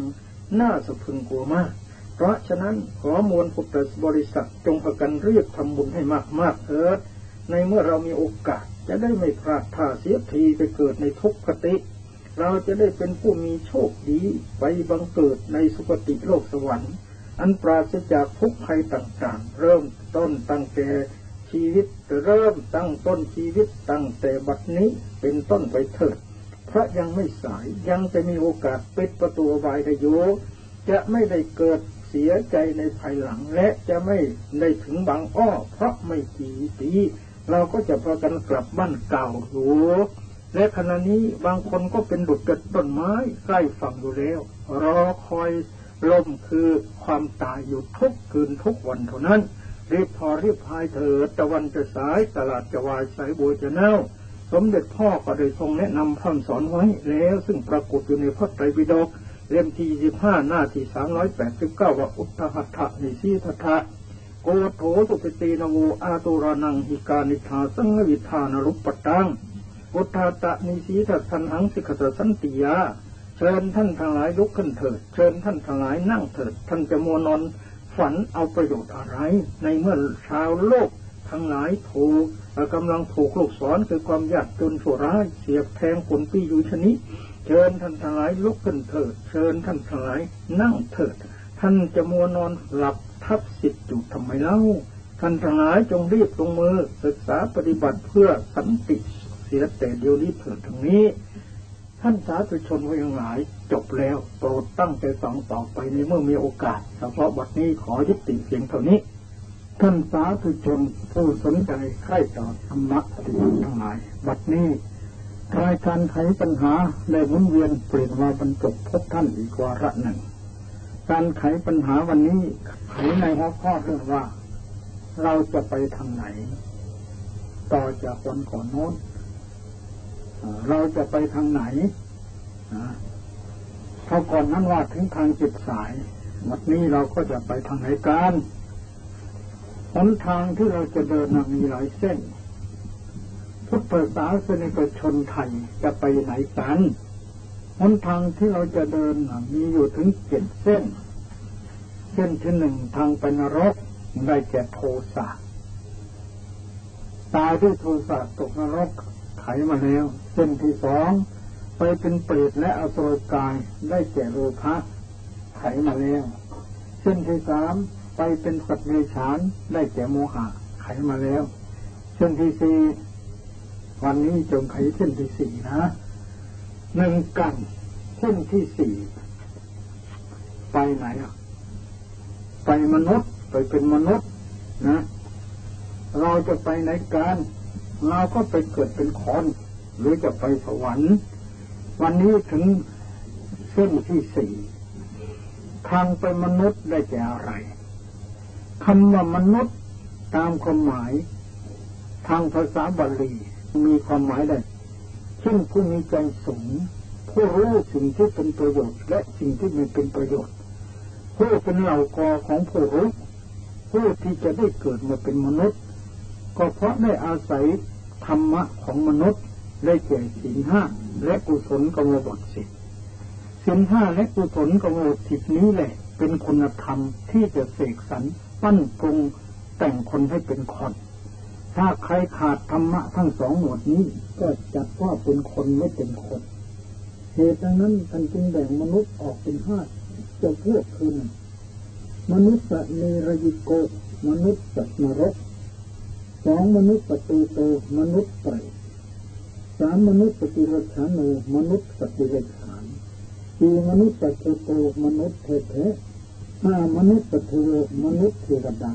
น่าสะพึงกลัวมาก เพราะฉะนั้นขอมวลพุทธบริษัทจงพากันเรียกทำบุญให้มากมากเถิดในเมื่อเรามีโอกาส จะได้ไม่พลาดท่าเสียทีไปเกิดในทุกขติ เราจะได้เป็นผู้มีโชคดีไปบังเกิดในสุคติโลกสวรรค์ อันปราศจากทุกภัยต่างๆ เริ่มต้นตั้งแต่ชีวิตเริ่มตั้งต้นชีวิตตั้งแต่บัดนี้เป็นต้นไปเถิดพระยังไม่สายยังจะมีโอกาสปิดประตูวายได้อยู่จะไม่ได้เกิดเสียใจในภายหลังและจะไม่ได้ถึงบางอ้อเพราะไม่กี่ปี เราก็จะพากันกลับบ้านเก่าอยู่และขณะนี้บางคนก็เป็นดุจต้นไม้ใกล้ฝั่งอยู่แล้ว รอคอยลมคือความตายอยู่ทุกคืนทุกวันเท่านั้น รีบพอรีบพายเถิดตะวันจะสายตลาดจะวายสายบัวจะเน่า สมเด็จพ่อก็ได้ทรงแนะนำพร่ำสอนไว้แล้วซึ่งปรากฏอยู่ในพระไตรปิฎกเล่มที่ยี่ห้าหน้าที่สามร้อยแปดสิบเก้าว่าอุตตหัตถะนิสีทัตถะ โกโถสุปตีนโวอาตุรานังหิกานิธาสังวิธานรุปปตังอุตตตะนิสีทัตันหังสิกตสันติยา เชิญท่านทั้งหลายลุกขึ้นเถิด เชิญท่านทั้งหลายนั่งเถิด ท่านจะมัวนอนฝันเอาประโยชน์อะไร ในเมื่อชาวโลกทั้งหลายถูกกำลังถูกลูกศรคือความยากจนชั่วร้ายเสียบแทงผลปีอยู่ชนิดเชิญท่านทั้งหลายลุกขึ้นเถิด เชิญท่านทั้งหลายนั่งเถิด ท่านจะมัวนอนหลับ ทับสิทธิ์อยู่ทำไมเล่าท่านทั้งหลายจงรีบลงมือศึกษาปฏิบัติเพื่อสันติเสียแต่เดียวนี้เถิดตรงนี้ ท่านสาธุชนไว้ยังหลายจบแล้วโปรดตั้งใจฟังต่อไปในเมื่อมีโอกาสเฉพาะบัดนี้ขอยุติเพียงเท่านี้ท่านสาธุชนผู้สนใจใคร่ต่อธรรมะที่ทั้งหลาย บัดนี้รายการไขปัญหาได้หมุนเวียนเปลี่ยนมาบรรจบพบท่านอีกวาระหนึ่ง การไขปัญหาวันนี้ไขในหัวข้อเรื่องว่า เราจะไปทางไหน ต่อจากวันก่อนโน้นเราจะไปทางไหนเขาก่อนนั้นว่าถึงทางจิตสายวันนี้เราก็จะไปทางไหนกันหนทางที่เราจะเดินมีหลายเส้น พุทธศาสนิกชนไทยจะไปไหนกัน หนทางที่เราจะเดินมีอยู่ถึงเจ็ดเส้น เส้นที่หนึ่งทางไปนรกได้แก่โทสะตายด้วยโทสะตกนรกไขมาแล้ว เส้นที่สองไปเป็นเปรตและอสุรกายได้แก่โลภะไขมาแล้ว เส้นที่สามไปเป็นสัตว์เดรัจฉานได้แก่โมหะไขมาแล้ว เส้นที่สี่วันนี้จงไขเส้นที่สี่นะ หนึ่งกันเส้นที่สี่ไปไหนอะไปมนุษย์ไปเป็นมนุษย์นะเราจะไปไหนกันเราก็ไปเกิดเป็นคนหรือจะไปสวรรค์ วันนี้ถึงเส้นที่สี่ทางไปมนุษย์ได้แก่อะไรคำว่ามนุษย์ตามความหมาย ทางภาษาบาลีมีความหมายได้ เช่นผู้มีใจสูงผู้รู้สิ่งที่เป็นประโยชน์ และสิ่งที่ไม่เป็นประโยชน์ผู้เป็นเหล่ากอของผู้รู้ผู้ที่จะได้เกิดมาเป็นมนุษย์ ก็เพราะได้อาศัยธรรมะของมนุษย์ได้แก่ศีลห้าและกุศลกรรมบทสิศีลห้าและกุศลกรรมบทสินี้แหละ เป็นคุณธรรมที่จะเสกสรรปั้นปรุงแต่งคนให้เป็นคน ถ้าใครขาดธรรมะทั้งสองหมวดนี้ ก็จัดว่าเป็นคนไม่เป็นคนเหตุดังนั้นท่านจึงแบ่งมนุษย์ออกเป็นห้าจะพวกคือหนึ่งมนุษย์เนรยิโก มนุษย์สัตว์นรกสองมนุษย์ปตูโตมนุษย์เปรตสามมนุษย์ปฏิรชานโนมนุษย์ปฏิรชานสี่มนุษย์ปฏิโตมนุษย์เทเทห้ามนุษย์ปฏิโลมนุษย์เทวดา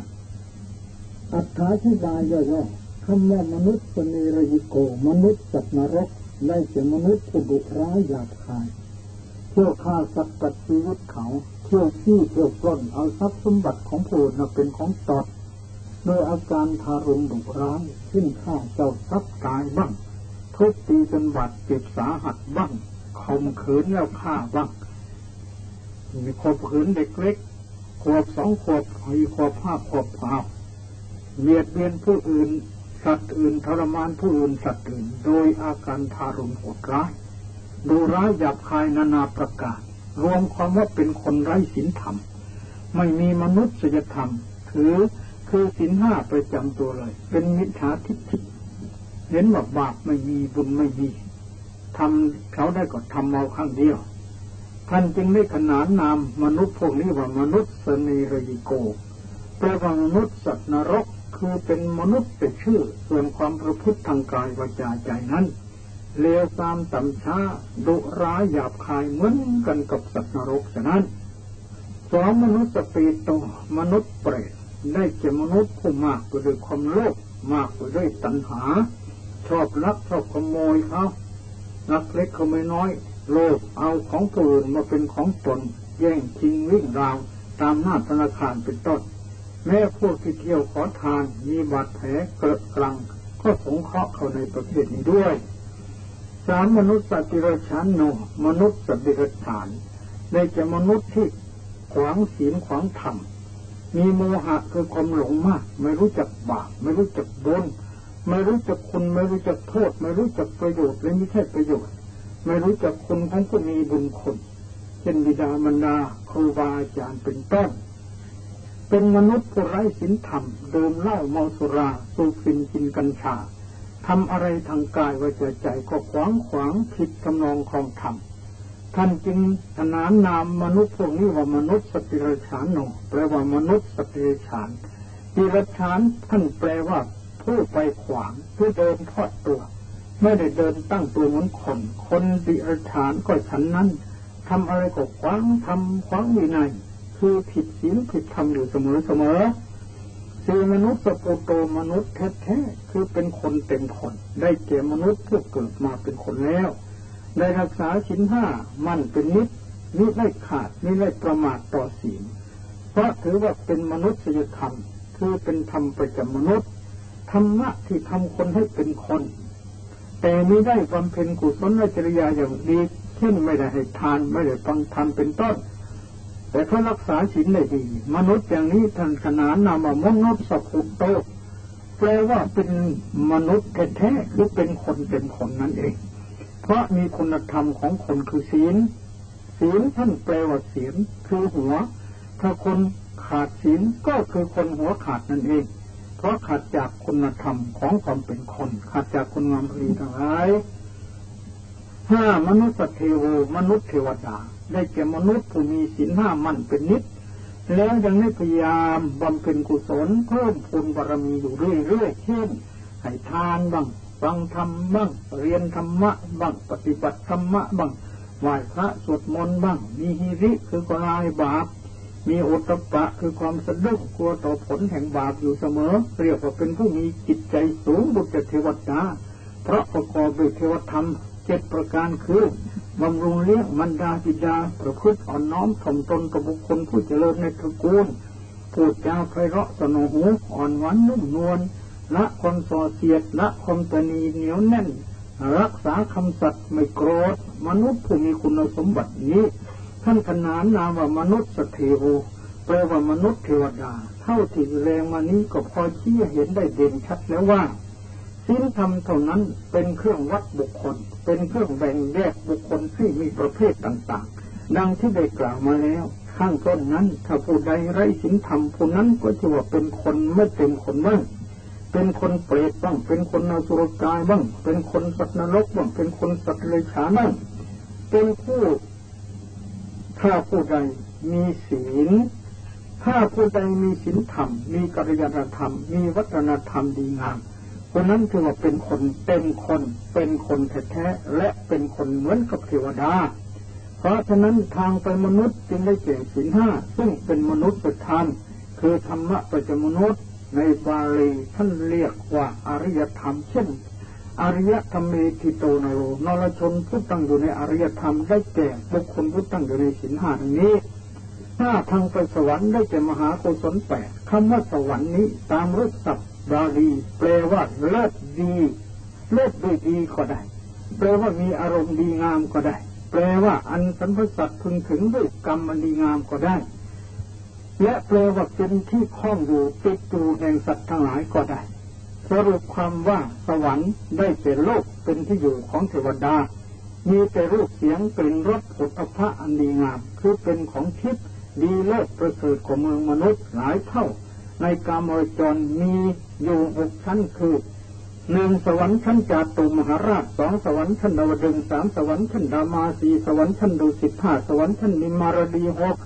อัตถาธิบายย่อๆคำว่ามนุษย์ปเนรยิโก มนุษย์สัตว์นรกได้แก่มนุษย์ผู้ดุร้ายหยาบคายเที่ยวฆ่าสัตว์ตัดชีวิตเขา เที่ยวขี้เที่ยวปล้นเอาทรัพย์สมบัติของผู้อื่นเป็นของตนโดยอาการทารุณดุร้ายขึ้นฆ่าเจ้าทรัพย์ตายบ้างทุบตีจนบาดเจ็บสาหัสบ้างข่มขืนแล้วฆ่าบ้างมีข่มขืนเด็กเล็กขวบสองขวบอีขวบห้าขวบพา เบียดเบียนผู้อื่น สัตว์อื่นทรมานผู้อื่นสัตว์อื่น โดยอาการทารุณโหดร้ายดูร้ายหยาบคายนานาประกาศรวมความว่าเป็นคนไร้ศีลธรรม ไม่มีมนุษยธรรม ถือคือศีลห้าประจำตัวเลย เป็นมิจฉาทิฏฐิเห็นว่าบาปไม่มีบุญไม่มีทำเขาได้ก็ทำเอาข้างเดียว ท่านจึงได้ขนานนามมนุษย์พวกนี้ว่ามนุษย์สนีรยิโกแปลว่ามนุษย์สัตว์นรก คือเป็นมนุษย์เป็นชื่อ ส่วนความประพฤติทางกายวาจาใจนั้นเลวตามต่ำช้าดุร้ายหยาบคายเหมือนกันกับสัตว์นรกฉะนั้นสองมนุษย์สปีโตมนุษย์เปรตได้แก่มนุษย์ผู้มากไปด้วยความโลภมากไปด้วยตัณหา ชอบลักชอบขโมยเขานักเล็กขโมยน้อย โลภเอาของผู้อื่นมาเป็นของตน แย่งชิงวิ่งราว ตามหน้าธนาคารเป็นต้น แม้พวกที่เที่ยวขอทานมีบาดแผลเกิดกลัง ก็สงเคราะห์เขาในประเภทนี้ด้วยสามมนุษย์สัตว์ิรชานโนมนุษย์สัตว์ดิรชานได้แก่มนุษย์ที่ขวางศีลขวางธรรมมีโมหะคือความหลงมาก ไม่รู้จักบาปไม่รู้จักบุญไม่รู้จักคุณไม่รู้จักโทษ ไม่รู้จักประโยชน์และม่ใช่ประโยชน์ ไม่รู้จักคุณของผู้มีบุญคุณเช่นบิดามารดาครูบาอาจารย์เป็นต้น เป็นมนุษย์ผู้ไร้ศีลธรรมดื่มเหล้าเมาสุราสูบฟินกินกัญชาทำอะไรทางกายวาจาใจก็ขวางขวางผิดกำนองของธรรมท่านจึงขนานนามมนุษย์พวกนี้ว่ามนุษย์สติรฉานโนแปลว่ามนุษย์สติรฉานติรฉานท่านแปลว่าผู้ไปขวางผู้เดินทอดตัว ไม่ได้เดินตั้งตัวเหมือนคน คนติรฉานก็ฉันนั้นทำอะไรก็ขวางทำขวางวินัย คือผิดศีลผิดธรรมอยู่เสมอเสมอคือมนุษย์สปุโตมนุษย์แท้ๆคือเป็นคนเต็มคนได้เก่มนุษย์ผู้เกิดมาเป็นคนแล้ว ได้รักษาชิ้นห้ามั่นเป็นนิดนิไม่ขาดนิไม่ประมาทต่อศีลเพราะถือว่าเป็นมนุษยธรรม คือเป็นธรรมประจำมนุษย์ธรรมะที่ทำคนให้เป็นคน แต่ไม่ได้บำเพ็ญกุศลจริยาอย่างดีเช่นไม่ได้ให้ทานไม่ได้ฟังธรรมเป็นต้น แต่เขารักษาศีลได้ดี มนุษย์อย่างนี้ท่านขนานนามว่ามนุษย์สกุโตแปลว่าเป็นมนุษย์แท้ๆคือเป็นคนเป็นคนนั่นเอง เพราะมีคุณธรรมของคนคือศีลศีลท่านแปลว่าศีลคือหัว ถ้าคนขาดศีลก็คือคนหัวขาดนั่นเอง เพราะขาดจากคุณธรรมของความเป็นคน ขาดจากคุณงามพรีทั้งหลาย ห้ามนุษย์เทวมนุษย์เทวดา ได้แก่มนุษย์ผู้มีศีลห้ามั่นเป็นนิด แล้วยังได้พยายามบำเพ็ญกุศลเพิ่มพูนบารมีอยู่เรื่อยๆเช่นให้ทานบ้างฟังธรรมบ้างเรียนธรรมะบ้างปฏิบัติธรรมะบ้างไหว้พระสวดมนต์บ้าง มีฮิริคือกลายบาป มีอุตปะคือความสะดุ้งกลัวต่อผลแห่งบาปอยู่เสมอ เรียกว่าเป็นผู้มีจิตใจสูงบุตรเทวดาเพราะประกอบด้วยเทวธรรม เจ็ดประการคือบำรุงเลี้ยงมันดาจิดาประพฤติอ่อนน้อมถ่อมตนต่อบุคคลผู้เจริญในตระกูลพูดจาไพเราะสนหูอ่อนหวานนุ่มนวลละความส่อเสียดละความตนีเหนียวแน่น รักษาคำสัตย์ไม่โกรธ มนุษย์ผู้มีคุณสมบัตินี้ ท่านขนานนามว่ามนุษย์สเทโวแปลว่ามนุษย์เทวดา เท่าที่แรงมานี้ก็พอชี้เห็นได้เด่นชัดแล้วว่าศีลธรรมเท่านั้นเป็นเครื่องวัดบุคคล เป็นเครื่องแบ่งแยกบุคคลที่มีประเภทต่างๆ ดังที่ได้กล่าวมาแล้วข้างต้นนั้น ถ้าผู้ใดไร้ศีลธรรมผู้นั้นก็จะว่าเป็นคนไม่เต็มคนบ้างเป็นคนเปรตบ้าง เป็นคนนาสุรกายบ้าง เป็นคนสัตว์นรกบ้าง เป็นคนสัตว์เลยฉาบ้าง เป็นผู้ถ้าผู้ใดมีศีล ถ้าผู้ใดมีศีลธรรม มีกัลยาณธรรม มีวัฒนธรรมดีงาม คนนั้นถือว่าเป็นคนเต็มคน เป็นคนแท้ๆและเป็นคนเหมือนกับเทวดา เพราะฉะนั้นทางไปมนุษย์จึงได้เก่งศีลห้าซึ่งเป็นมนุษย์ประธานคือธรรมะประจมนุษย์ในบาลีท่านเรียกว่าอริยธรรมเช่น อริยธรรมเมฐิโตนโรนรชนผู้ตั้งอยู่ในอริยธรรมได้แก่บุคคลผู้ตั้งอยู่ในศีลห้านี้ถ้าทางไปสวรรค์ได้แก่มหากุศลแปดคำว่าสวรรค์นี้ตามรูปศัพท์ บาลีแปลว่าเลิศดีเลิศด้วยดีก็ได้ แปลว่ามีอารมณ์ดีงามก็ได้ แปลว่าอันสรรพสัตว์พึงถึงด้วยกรรมอันดีงามก็ได้ และแปลว่าเป็นที่ข้องอยู่ติดอยู่แห่งสัตว์ทั้งหลายก็ได้สรุปความว่าสวรรค์ได้เป็นโลกเป็นที่อยู่ของเทวดา มีแต่รูปเสียงเป็นรสผลพระอันดีงาม คือเป็นของทิพย์ดีเลิศประเสริฐของเมืองมนุษย์หลายเท่า ในกามรจรมีอยู่หกชั้นคือหนึ่งสวรรค์ชั้นจาตุมหาราชสองสวรรค์ชั้นดาวดึงสามสวรรค์ชั้นดามาสีสวรรค์ชั้นดุสิตห้าสวรรค์ชั้นนิมารดีหก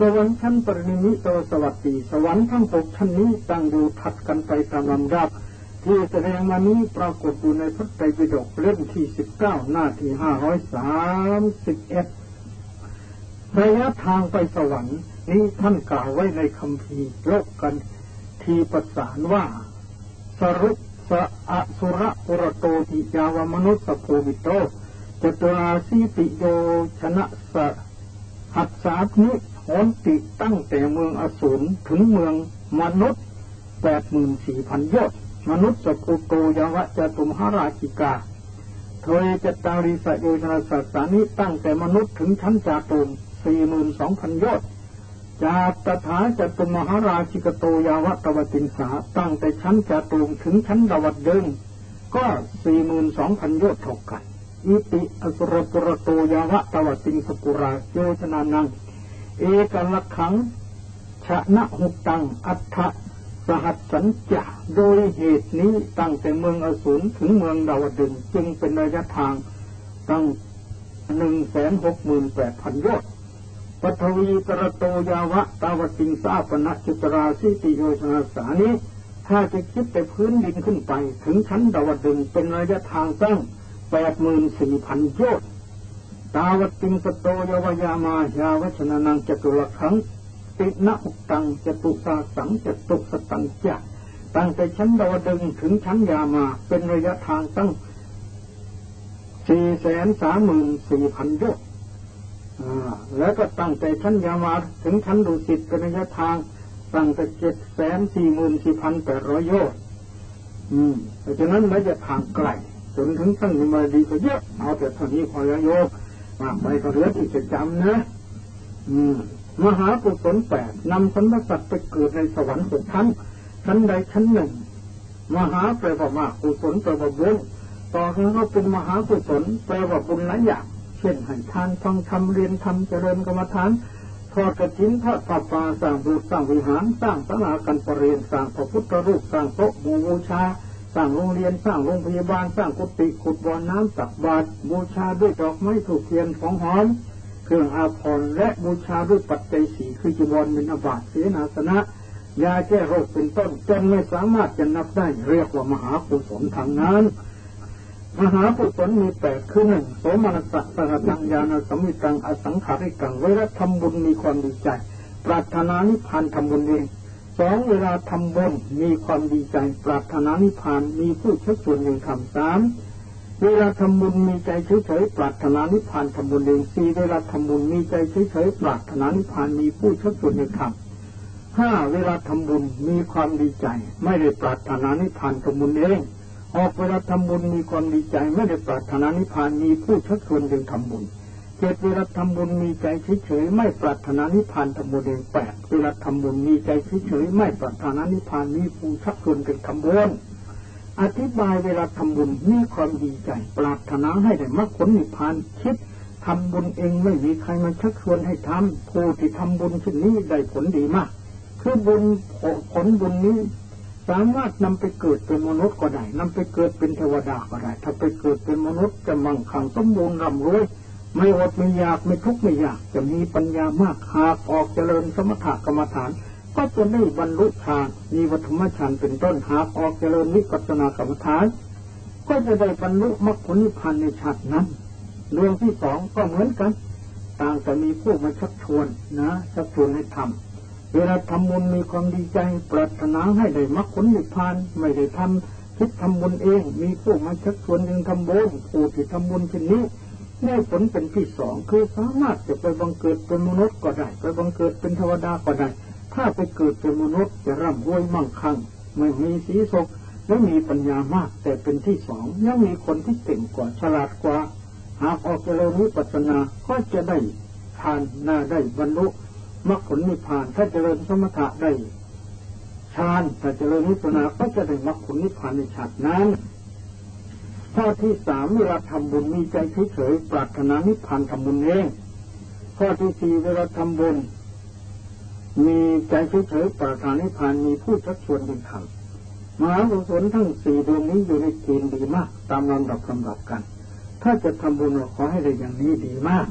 สวรรค์ชั้นปรินิโตสวัสดีสวรรค์ทั้งหกชั้นนี้ตั้งอยู่ถัดกันไปตามลำดับ ที่แสดงมานี้ปรากฏอยู่ในพระไตรปิฎกเล่มที่สิบเก้าหน้าที่ห้าร้อยสามสิบเอ็ดระยะทางไปสวรรค์นี้ท่านกล่าวไว้ในคำพีโลกกัน ทีประสานว่า สรุปสะอสุระปุรโตติยาวมนุสสโพวิโตจตุราสีติโยชนะสะหัตสานิโหนติตั้งแต่เมืองอสูรถึงเมืองมนุษย์แปดหมื่นสี่พันยอดมนุษย์สกุโตยาวะจตุมหาราชิกาโทยจตาริสโยชนะสัสานิตั้งแต่มนุษย์ถึงชั้นจาตุมสี่หมื่นสองพันยอด จาตถาจตุมหาราชิกโตยาวะตวตินสาตั้งแต่ชั้นจาตุมถึงชั้นดาวัดเดิงก็สี่หมื่นสองพันยอดเท่ากันอิติอสุรปุรโตยาวะตวติงสกุราโยชนานัง เอกลักขังชนะหุตัง อัฏฐสหัสสัญจาโดยเหตุนี้ตั้งแต่เมืองอสูรถึงเมืองดาวดึงจึงเป็นระยะทางตั้งหนึ่งแสนหกหมื่นแปดพันยอด ปทวีกระโตยาวะตาวติงสาปณะจิตราสิติโยชนาสานี้ถ้าจะคิดแต่พื้นดินขึ้นไป ถึงชั้นดาวดึงเป็นระยะทางตั้งแปดหมื่นสี่พันโยชน์ตาวติงสโตยวยามายาวชนานังจตุลขังตินะอุตังจตุสาสังจตุสตังจะตั้งแต่ชั้นดาวดึงถึงชั้นยามาเป็นระยะทางตั้งสี่แสนสามหมื่นสี่พันโยชน์ แล้วก็ตั้งแต่ชั้นยามาถึงชั้นดุสิตเป็นระยะทางตั้งแต่เจ็ดแสนสี่หมื่นสี่พันแปดร้อยโยชน์อืมเพราะฉะนั้นระยะทางไกลจนถึงชั้นนิมาดีก็เยอะเอาแต่เท่านี้พอแล้วโยกมากไปก็เหลือที่จะจำนะ อืมมหาปุศลแปดนำสัมปสัตว์ไปเกิดในสวรรค์หกชั้นชั้นใดชั้นหนึ่ง มหาแปลว่ามากกุศลแปลว่าบุญต่อขึ้นก็เป็นมหากุศลแปลว่าบุญหลายอย่าง เช่นให้ทานฟังธรรมเรียนธรรมเจริญกรรมฐานทอดกระถินทอดปาปาสร้างโบูสร้างวิหารสร้างสลากันประเรียนสร้างพระพุทธรูปสร้างโต๊ะบูชาสร้างโรงเรียนสร้างโรงพยาบาลสร้างกุฏิขุดบ่อน้ำตักบาตรบูชาด้วยดอกไม้ถูกเทียนของหอมเครื่องอาภรณ์และบูชาด้วยปัจจัยสีคือจีวรมินบาตเสนาสนะยาแก้โรคเป็นต้นจนไม่สามารถจะนับได้เรียกว่ามหากุศลทางนั้น มหากุศลมีแปดคือหนึ่งโสมนัสสะสหตังญาณสัมมิตังอสังขาริกังไว้และทำบุญมีความดีใจ ปรารถนานิพพานทำบุญเองสองเวลาทำบุญมีความดีใจ ปรารถนานิพพานมีผู้ชักชวนอย่างทำสามเวลาทำบุญมีใจเฉยๆปรารถนานิพพานทำบุญเองสี่เวลาทำบุญมีใจเฉยๆปรารถนานิพพานมีผู้ชักชวนอย่างทำห้าเวลาทำบุญมีความดีใจ ไม่ได้ปรารถนานิพพานทำบุญเอง ออกเวลาทำบุญมีความดีใจไม่ได้ปรารถนานิพพานมีผู้ชักชวนจึงทำบุญเจ็ดเวลาทำบุญมีใจเฉยๆไม่ปรารถนานิพพานทำบุญเองแปดเวลาทำบุญมีใจเฉยๆไม่ปรารถนานิพพานมีผู้ชักชวนจึงทำบุญอธิบายเวลาทำบุญมีความดีใจ ปรารถนาให้ได้มรรคผลนิพพานคิดทำบุญเองไม่มีใครมาชักชวนให้ทำผู้ที่ทำบุญเช่นนี้ได้ผลดีมาก คือบุญผลบุญนี้ สามารถนำไปเกิดเป็นมนุษย์ก็ได้นำไปเกิดเป็นเทวดาก็ได้ ถ้าไปเกิดเป็นมนุษย์จะมั่งคั่งสมบูรณ์ร่ำรวยไม่อดไม่อยากไม่ทุกข์ไม่อยาก จะมีปัญญามากหากออกเจริญสมถกรรมฐาน ก็จะได้บรรลุฌานมีวัฏมฌานเป็นต้นหากออกเจริญวิปัสสนากรรมฐาน ก็จะได้บรรลุมรรคผลนิพพานในชาตินั้นเรื่องที่สองก็เหมือนกัน ต่างแต่มีผู้มาชักชวนนะชักชวนให้ทำ เวลาทำบุญมีความดีใจปรารถนาให้ได้มรรคผลนิพพานไม่ได้ทำคิดทำบุญเอง มีผู้มาชักชวนยังทำบุญผู้ที่ทำบุญเช่นนี้ได้ผลเป็นที่สองคือสามารถจะไปบังเกิดเป็นมนุษย์ก็ได้ ไปบังเกิดเป็นเทวดาก็ได้ ถ้าไปเกิดเป็นมนุษย์จะร่ำรวยมั่งคั่งไม่มีสีศกและมีปัญญามาก แต่เป็นที่สองยังมีคนที่เก่งกว่าฉลาดกว่า หากออกเจริญวิปัสสนาก็จะได้ทานนาได้บรรลุ มรรคผลนิพพานถ้าเจริญสมถะได้ฌานถ้าเจริญวิปัสสนาก็จะได้มรรคผลนิพพานในชาตินั้นข้อที่สามเวลาทำบุญมีใจเฉยๆปรารถนานิพพานทำบุญเองข้อที่สี่เวลาทำบุญมีใจเฉยๆปรารถนานิพพานมีผู้ชักชวนเป็นธรรมมหากุศลทั้งสี่ดวงนี้อยู่ในเกณฑ์ดีมาก ตามลำดับลำดับกัน ถ้าจะทำบุญขอให้ได้อย่างนี้ดีมาก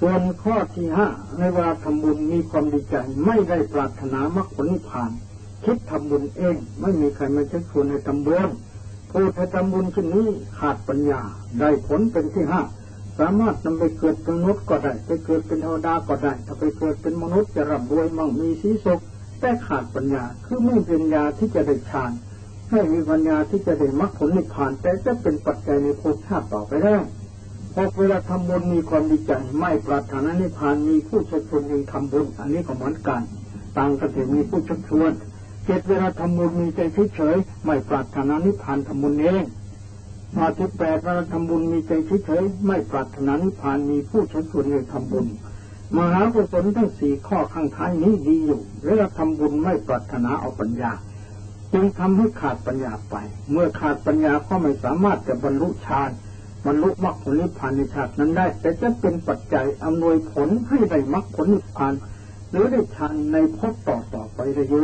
ส่วนข้อที่ห้าในเวลาทำบุญมีความดีใจไม่ได้ปรารถนามรรคผลนิพพาน คิดทำบุญเอง ไม่มีใครมาชักชวนให้ทำบุญผู้ที่ทำบุญเช่นนี้ขาดปัญญา ได้ผลเป็นที่ห้าสามารถนำไปเกิดเป็นมนุษย์ก็ได้ ไปเกิดเป็นเทวดาก็ได้ถ้าไปเกิดเป็นมนุษย์จะร่ำรวยมั่งมีสีสุขแต่ขาดปัญญาคือไม่เป็นญาที่จะได้ฌานไม่มีปัญญาที่จะได้มรรคผลนิพพาน แต่จะเป็นปัจจัยในภพชาติต่อไปได้ พอเวลาทำบุญมีความดีใจไม่ปรารถนานิพพานมีผู้ชักชวนยังทำบุญอันนี้ก็เหมือนกัน ต่างกันแต่มีผู้ชักชวนเจ็ดเวลาทำบุญมีใจเฉยๆไม่ปรารถนานิพพานทำบุญเองมาที่แปดเวลาทำบุญมีใจเฉยๆไม่ปรารถนานิพพานมีผู้ชักชวนให้ทำบุญมหากุศลทั้งสี่ข้อข้างท้ายนี้ดีอยู่เวลาทำบุญไม่ปรารถนาเอาปัญญา จึงทำให้ขาดปัญญาไป เมื่อขาดปัญญาก็ไม่สามารถจะบรรลุฌาน บรรลุมรรคผลนิพพานในชาตินั้นได้ แต่จะเป็นปัจจัยอำนวยผลให้ได้มรรคผลนิพพานหรือได้ฌานในภพต่อต่อไปได้โย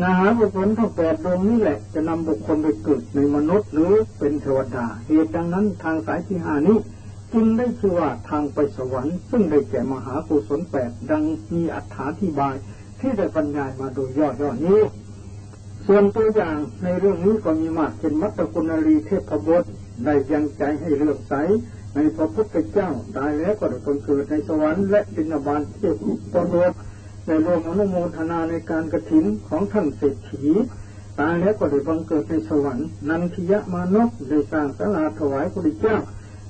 นาหาบุคคลทั้งแปดดวงนี้แหละ จะนำบุคคลไปเกิดในมนุษย์ หรือเป็นเทวดา เหตุดังนั้นทางสายที่หานี้จึงได้ชื่อว่าทางไปสวรรค์ ซึ่งได้แก่มหากุศลแปดดังมีอธิบาย ที่ได้บรรยายมาโดยย่อๆนี้ ส่วนตัวอย่างในเรื่องนี้ก็มีมากเช่นมัตตกุณลีเทพบท ได้ยังใจให้เลือกใสในพระพุทธเจ้าตายแล้วก็ได้คนเกิดในสวรรค์และดินบาลเทพปนวได้รวมอนุโมทนาในการกระถินของท่านเศรษฐีตายแล้วก็ได้บังเกิดในสวรรค์นันทิยะมานพได้สร้างศาลาถวายพระเจ้า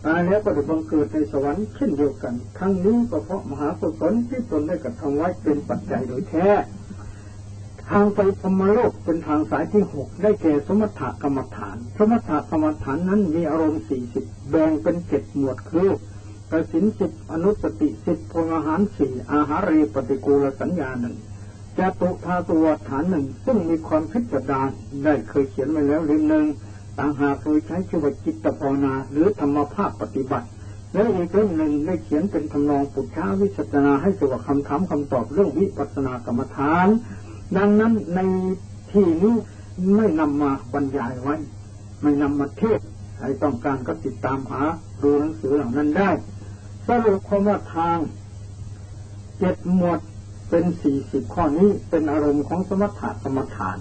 ตายแล้วก็ได้บังเกิดในสวรรค์เช่นเดียวกัน ทั้งนี้ก็เพราะมหากุศลที่ตนได้กระทำไว้เป็นปัจจัยโดยแท้ ทางไปพมโลกเป็นทางสายที่หกได้แก่สมถกรรมฐาน สมถกรรมฐานนั้นมีอารมณ์สี่สิบแบ่งเป็นเจ็ดหมวดคือกสินสิบอนุสติสิบพงอาหารสี่อาหารเรปฏิกูลสัญญาหนึ่งจตุธาตัวฐานหนึ่ง ซึ่งมีความพิจารณาได้เคยเขียนไว้แล้วเล่มหนึ่งต่างหากเคยใช้ชื่อว่าจิตภาวนาหรือธรรมภาพปฏิบัติ และอีกเล่มหนึ่งได้เขียนเป็นทำนองปุจฉาวิสัชนาให้เกี่ยวกับคำถามคำตอบเรื่องวิปัสสนากรรมฐาน ดังนั้นในที่นี้ไม่นำมาบรรยายไว้ ไม่นำมาเทศใครต้องการก็ติดตามหาดูหนังสือเหล่านั้นได้ สรุปความว่าทางเจ็ดหมวดเป็นสี่สิบข้อนี้เป็นอารมณ์ของสมถะกรรมฐาน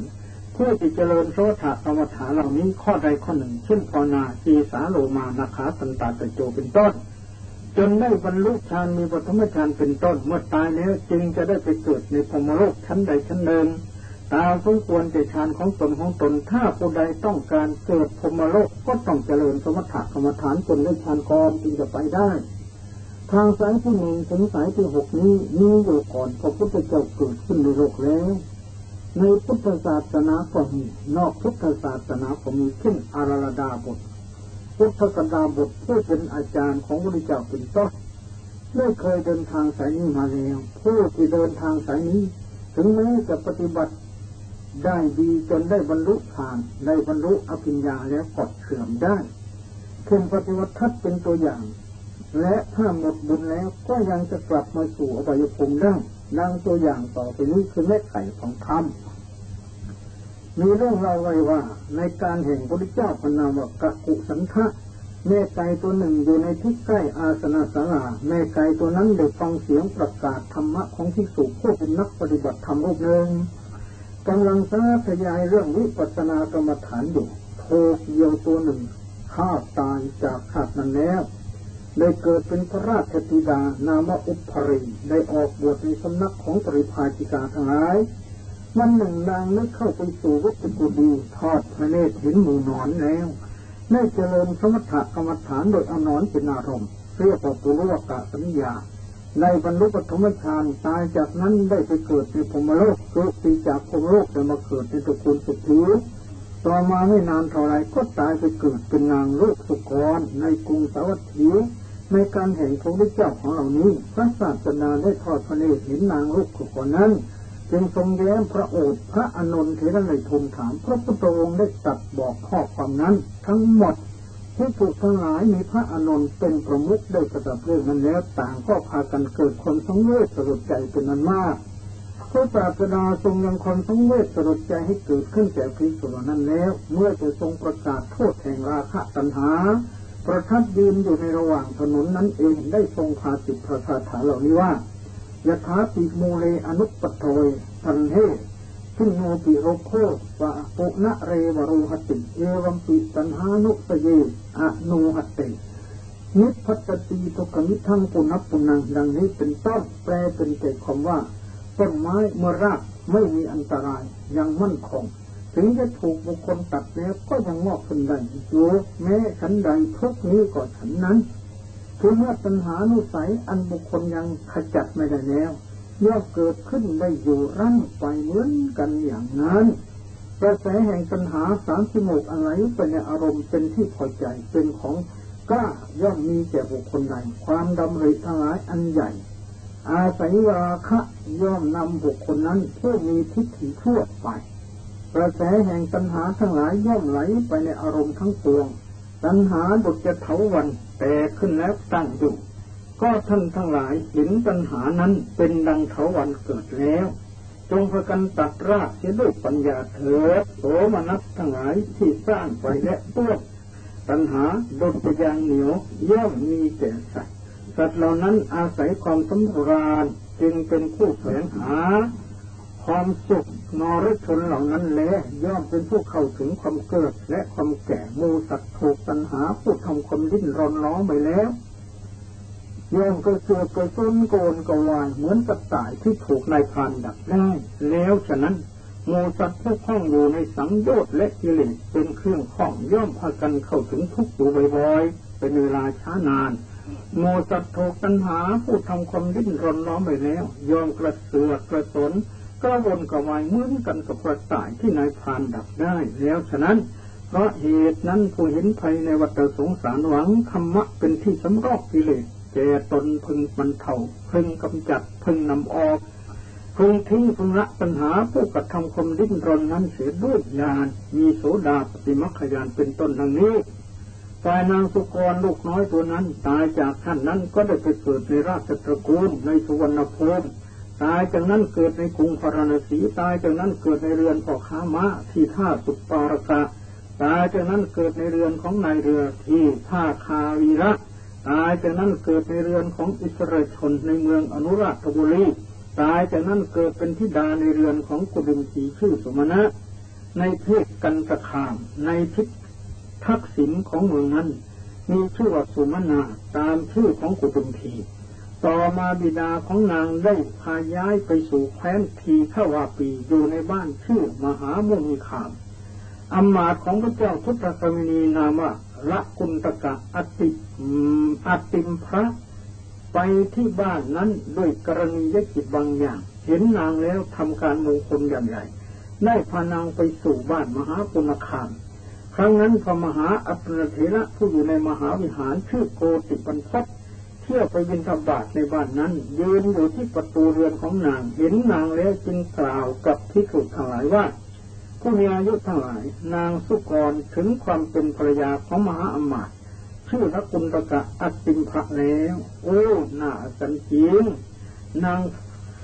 ผู้ที่เจริญสมถะกรรมฐานเหล่านี้ข้อใดข้อหนึ่ง เช่นภาวนาสีสาโลมานาคาสันตาตะโจเป็นต้น จนได้บรรลุฌานมีปฐมฌานเป็นต้นเมื่อตายแล้วจึงจะได้ไปเกิดในพรมโลกชั้นใดชั้นเดิมตามสมควรแต่ฌานของตนของตนถ้าผู้ใดต้องการเกิดพรมโลกก็ต้องเจริญสมถะกรรมฐานจนได้ฌานก่อนจึงจะไปได้ทางสายที่หนึ่งถึงสายที่หกนี้มีอยู่ก่อนพระพุทธเจ้าเกิดขึ้นในโลกแล้ว ในพุทธศาสนาก็มีนอกพุทธศาสนาก็มีขึ้นอาราดาบท พุทธกดาบทผู้เป็นอาจารย์ของพระพุทธเจ้าเป็นต้นได้เคยเดินทางสายนี้มาแล้วผู้ที่เดินทางสายนี้ ถึงแม้จะปฏิบัติได้ดีจนได้บรรลุฌานได้บรรลุอภิญญาแล้วกดเสื่อมได้เช่นปฏิวัติทัศเป็นตัวอย่าง และถ้าหมดบุญแล้วก็ยังจะกลับมาสู่อบายภูมิได้ดังตัวอย่างต่อไปนี้คือเม็ดไข่ของธรรม มีเรื่องเล่าไว้ว่าในการแห่งพระเจ้าพนามว่ากะกุสันทะแม่ไก่ตัวหนึ่งอยู่ในที่ใกล้อาสนะศาลาแม่ไก่ตัวนั้นได้ฟังเสียงประกาศธรรมะของที่สุผู้เป็นนักปฏิบัติธรรมรูปหนึ่งกำลังสาธยายเรื่องวิปัสสนากรรมฐานอยู่โคเยียวตัวหนึ่งฆ่าตายจากขาดนั้นแล้วได้เกิดเป็นพระราชธิดานามอุปริได้ออกบวชในสำนักของปริพาจิกาทั้งหลาย วันหนึ่งนางนึกเข้าไปสู่วัตกุดีทอดพระเนตรเห็นหมูนอนแล้วได้เจริญสมถกรรมฐานโดยเอานอนเป็นอารมณ์เรียกว่าปุรวกะสัญญาในบรรลุปฐมฌานตายจากนั้นได้ไปเกิดในพมโลกเกิดปีจากพมโลกจะมาเกิดในตระกูลสุธีต่อมาไม่นานเท่าไรก็ตายไปเกิดเป็นนางลูกสุกรในกรุงสาวัตถีในการแห่งพระพุทธเจ้าของเหล่านี้พระศาสนาได้ทอดพระเนตรเห็นนางลูกสุกรนั้น จึงทรงแย้มพระโอษฐ์พระอนนทเทระในทูลถาม พระพุทธองค์ได้ตัดบอกข้อความนั้น ทั้งหมดที่ถูกทั้งหลายมีพระอนนท์เป็นประมุขได้กระดับเรื่องนั้นแล้วต่างก็พากันเกิดคนสังเวชสลดใจเป็นนั้นมากพระศาสดาทรงยังคนสังเวชสลดใจให้เกิดขึ้นแก่พิสุนั้นแล้ว เมื่อจะทรงประกาศโทษแห่งราคะตัณหา ประทับยืนอยู่ในระหว่างถนนนั้นเองได้ทรงพาสิทธิพระคาถาเหล่านี้ว่า ยะถาติโมเลอนุปโทยทันเทซึ่งโนปิโรโคปะปุณะเรวรุหติ เอวัมปิตันหานุสเยอะโนหตินิพพัตตีทุกมิทังปุณปุนังดังนี้เป็นต้นแปลเป็นใจคำว่า ต้นไม้เมื่อรากไม่มีอันตรายยังมั่นคง ถึงจะถูกบุคคลตัดแล้วก็ยังงอกขึ้นได้อยู่แม้ฉันใดทุกนี้ก็ฉันนั้น คือเมื่อปัญหานุสัยอันบุคคลยังขจัดไม่ได้แล้วย่อมเกิดขึ้นได้อยู่รั่งไปเหมือนกันอย่างนั้นกระแสแห่งปัญหาสามสิบหกอะไรไปในอารมณ์เป็นที่พอใจเป็นของกล้าย่อมมีแก่บุคคลใดความดำริทั้งหลายอันใหญ่ อาศัยราคะย่อมนำบุคคลนั้นผู้มีทิฏฐิทั่วไป กระแสแห่งปัญหาทั้งหลายย่อมไหลไปในอารมณ์ทั้งปวงปัญหาดุจจะเถาวัน แต่ขึ้นแล้วตั้งอยู่ก็ท่านทั้งหลายเห็นปัญหานั้นเป็นดังเถาวันเกิดแล้ว จงพากันตัดรากเสียด้วยปัญญาเถิดโสมนัสทั้งหลายที่สร้างไปและต้วปัญหาดดยางเหนียวย่อมมีแก่สัตว์สัตว์เหล่านั้นอาศัยความสำราญจึงเป็นผู้แสวงหา ความสุขนอรชนเหล่านั้นแลย่อมเป็นผู้เข้าถึงความเกิด และความแก่มูสัตว์ถูกปัญหาผู้ทำความดิ้นรนล้องไปแล้วโยมก็เสือกก็ซุนโกนกวายเหมือนกระต่ายที่ถูกนายพรานดักได้ แล้วฉะนั้นโมสัตว์ผู้ข้องอยู่ในสังโยชน์และกิเลสเป็นเครื่องข้องย่อมพากันเข้าถึงทุกข์อยู่บ่อยๆเป็นเวลาช้านานโมสัตว์ถูกตัณหาผู้ทำความดิ้นรนร้อนไปแล้วย่อมกระเสือกกระสน กระวนกระวายเหมือนกันกับกระตายที่นายพานดักได้ แล้วฉะนั้น เพราะเหตุนั้นผู้เห็นภัยในวัฏสงสารหวังธรรมะเป็นที่สำรอกกิเลสแก่ตนพึงมันเทาพึงกำจัดพึงนำออกพึงทิ้งพึงละปัญหาผู้กระทำความดิ้นรนนั้นเสียด้วยญาณมีโสดาปฏิมัคคยานเป็นต้นดังนี้ฝ่ายนางสุกรลูกน้อยตัวนั้น ตายจากท่านนั้นก็ได้ไปเกิดในราชตระกูลในสุวรรณภูมิ ตายจากนั้นเกิดในกรุงพาราณสีตายจากนั้นเกิดในเรือนพ่อค้าม้าที่ท่าสุปารกะ ตายจากนั้นเกิดในเรือนของนายเรือที่ท่าคาวีระ ตายจากนั้นเกิดในเรือนของอิสราชนในเมืองอนุราชบุรีตายจากนั้นเกิดเป็นธิดาในเรือนของกุดุมสีชื่อสมณะ ในเพศกันตะขาม ในทิศทักษิณของเมืองนั้น มีชื่อว่าสุมนาตามชื่อของกุดุมที ต่อมาบิดาของนางได้พาย้ายไปสู่แคว้นทีขวาปีอยู่ในบ้านชื่อมหามุนีขามอำมาตของพระเจ้าพุทธสมินีนามว่าละกุณตกะอติอติมพระ ไปที่บ้านนั้นด้วยกรณียกิจบางอย่าง เห็นนางแล้วทำการมงคลอย่างใหญ่ ได้พานางไปสู่บ้านมหาปุณคามครั้งนั้นพระมหาอัปนเถระผู้อยู่ในมหาวิหารชื่อโกติปันพศ เที่ยวไปบินธบาตในบ้านนั้น ยืนอยู่ที่ประตูเรือนของนาง เห็นนางแล้วจึงกล่าวกับที่ถูกทั้งหลายว่าผู้มีอายุทั้งหลาย นางสุกรถึงความเป็นภรรยาของมหาอมาตย์ชื่อนักกุลตกะอัตติมพระแล้ว โอ้หน้าสันจริงนาง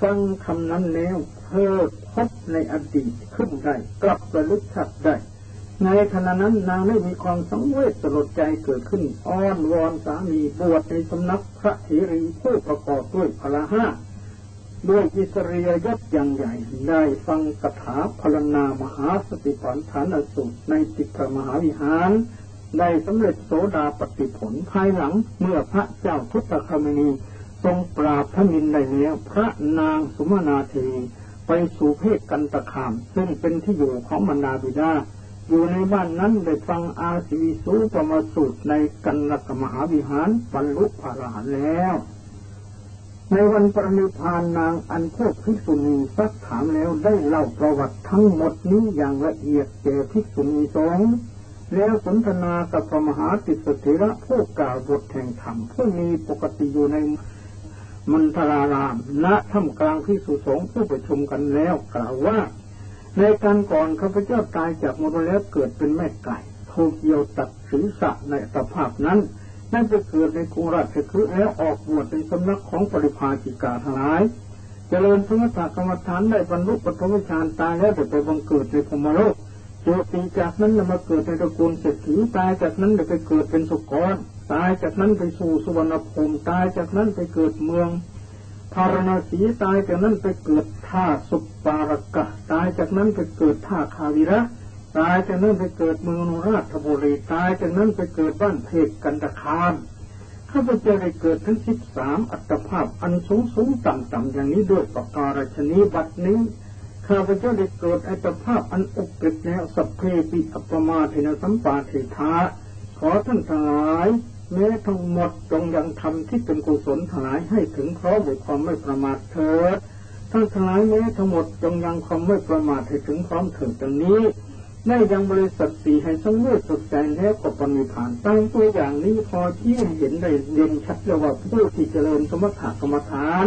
ฟังคำนั้นแล้วเธอพบในอดีตขึ้นได้ กลับระลึกชัดได้ ในขณะนั้นนางไม่มีความสังเวชสลดใจเกิดขึ้นอ้อนวอนสามีบวชในสำนักพระเถรีผู้ประกอบด้วยพละห้าด้วยอิสริยยศอย่างใหญ่ได้ฟังคาถาพรณนามหาสติปัฏฐานสูตรในติพมหาวิหาร ได้สำเร็จโสดาปฏิผลภายหลังเมื่อพระเจ้าทุตคามณีทรงปราบพระมินได้แล้วพระนางสุมาณาเทวีไปสู่เพศกันตะขาม ซึ่งเป็นที่อยู่ของมารดาบิดา อยู่ในบ้านนั้นได้ฟังอาศีวิสูปมาสูตรในกันลกมหาวิหารบรรลุพระอรหันต์แล้ว ในวันปรินิพานนางอันพวกภิกษุณีซักถามแล้วได้เล่าประวัติทั้งหมดนี้อย่างละเอียดแก่ภิกษุณีสงฆ์แล้วสนทนากับพระมหาติสเถระผู้กล่าวบทแห่งธรรมผู้มีปกติอยู่ในมันทรารามณถ้ำกลางพิสุสงฆ์ผู้ประชุมกันแล้วกล่าวว่า ในการก่อนข้าพเจ้าตายจากมรแล้วเกิดเป็นแม่ไก่ถูกเกี่ยวตัดศีรษะในสภาพนั้นนั่นจะเกิดในกรุงราชคฤห์แล้วออกบวชในสำนักของปริพาจิกาทั้งหลายเจริญสมถกรรมฐานได้บรรลุปฐมฌานตายแล้วจะไปบังเกิดในพมโลกโจตีจากนั้นมาเกิดในตระกูลเศรษฐีตายจากนั้นจะไปเกิดเป็นสุกรตายจากนั้นไปสู่สุวรรณภูมิตายจากนั้นไปเกิดเมืองพารณสีตายจากนั้นไปเกิดท่าสุปารกะายจากนั้นไปเกิดท่าคาวิระตายจากนั้นไปเกิดเมืองนุราชบุรีตายจากนั้นไปเกิดบ้านเพกกันตะคามข้าพเจ้าได้เกิดทั้งสิบสามอัตภาพอันสูงสูงต่ำต่ำอย่างนี้ด้วยประการชนีบัดนี้ข้าพเจ้าได้เกิดอัตภาพอันอุกฤษแล้วสัพเพปิอัปมาเทนสัมปาเทธาขอท่านทั้งหลายแม้ทั้งหมดจงยังทำที่เป็นกุศลทั้งหลายให้ถึงพร้อมด้วยความไม่ประมาทเถิด ท่านทั้งหลายแม้ทั้งหมดจงยังความไม่ประมาทให้ถึงพร้อมเถิดดังนี้ได้ยังบริสัทธิ์สีให้สงบสุขใจแล้วก็ปณิพานตั้งตัวอย่างนี้พอที่เห็นได้เด่นชัดเลยว่าผู้ที่เจริญสมถะกรรมฐาน